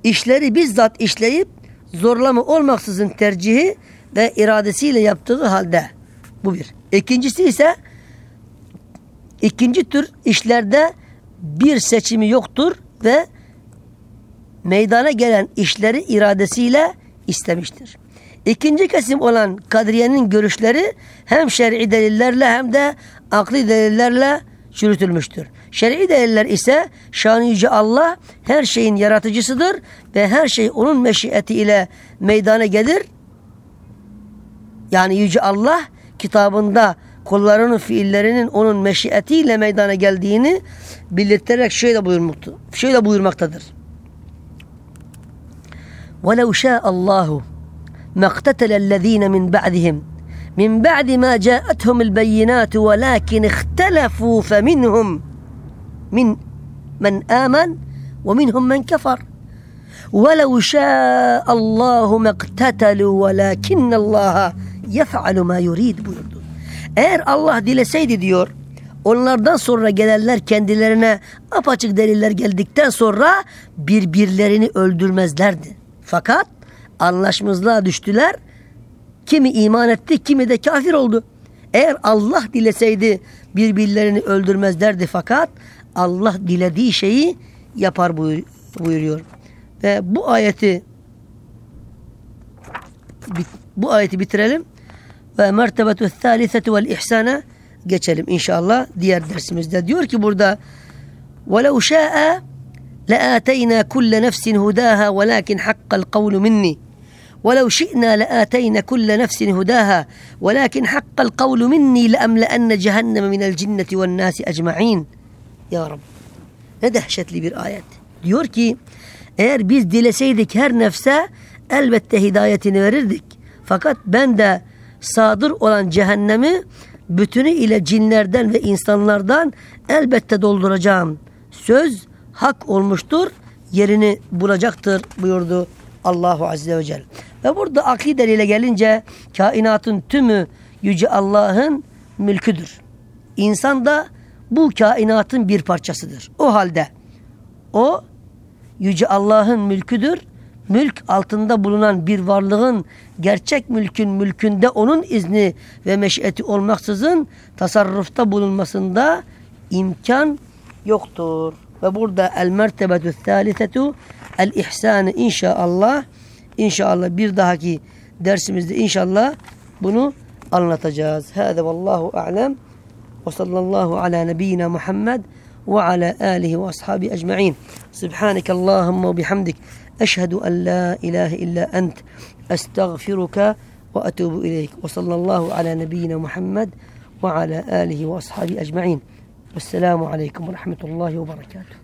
işleri bizzat işleyip zorlama olmaksızın tercihi ve iradesiyle yaptığı halde. Bu bir. İkincisi ise ikinci tür işlerde bir seçimi yoktur ve meydana gelen işleri iradesiyle istemiştir. İkinci kesim olan Kadriye'nin görüşleri hem şer'i delillerle hem de akli delillerle çürütülmüştür. Şer'i deliller ise şan yüce Allah her şeyin yaratıcısıdır ve her şey onun meşiyeti ile meydana gelir. Yani yüce Allah kitabında kullarının fiillerinin onun meşiyetiyle meydana geldiğini belirterek şöyle buyurmaktadır. Şöyle buyurmaktadır. وَلَوْ شَاءَ اللّٰهُ مَا اقْتَتَلَ الَّذ۪ينَ مِنْ بَعْدِهِمْ من بعد ما جاءتهم البينات ولكن اختلفوا فمنهم من من آمن ومنهم من كفر ولو شاء الله ما اقتتلوا ولكن الله يفعل ما يريد buyurdu. Eğer Allah dileseydi diyor onlardan sonra gelenler kendilerine apaçık deliller geldikten sonra birbirlerini öldürmezlerdi. Fakat anlaşmazlığa düştüler Kimi iman etti, kimi de kafir oldu. Eğer Allah dileseydi birbirlerini öldürmezlerdi fakat Allah dilediği şeyi yapar buyuruyor. Ve bu ayeti bu ayeti bitirelim ve mertebetu thalisetu vel ihsana geçelim inşallah diğer dersimizde. Diyor ki burada وَلَوْ شَاءَ لَآتَيْنَا كُلَّ نَفْسٍ هُدَاهَا وَلَكِنْ حَقَّ الْقَوْلُ مِنِّي ولو شئنا لآتينا كل نفس هداها ولكن حق القول مني لأملأن جهنم من الجنة والناس أجمعين Ya Rab ne dehşetli bir ayet. Diyor ki eğer biz dileseydik her nefse elbette hidayetini verirdik. Fakat ben de sadır olan cehennemi bütünü ile cinlerden ve insanlardan elbette dolduracağım. Söz hak olmuştur, yerini bulacaktır buyurdu Allahu Azze ve Celle. Ve burada akli delile gelince kainatın tümü Yüce Allah'ın mülküdür. İnsan da bu kainatın bir parçasıdır. O halde o Yüce Allah'ın mülküdür mülk altında bulunan bir varlığın gerçek mülkün mülkünde onun izni ve meşiyeti olmaksızın tasarrufta bulunmasında imkan yoktur. Ve burada el mertebetü thalithetu el ihsanı inşallah inşallah bir dahaki dersimizde inşallah bunu anlatacağız. Hâze vallahu a'lem ve sallallahu ala nebiyyina Muhammed ve ala alihi ve ashabi ecma'in. Subhaneke Allahumma ve bihamdik. Eşhedü en la ilahe illa ent. Estağfiruka ve etubu ileyk. Ve sallallahu ala nebiyyina Muhammed ve ala alihi ve ashabi ecma'in. Vesselamu aleyküm ve rahmetullahi ve berekatuhu.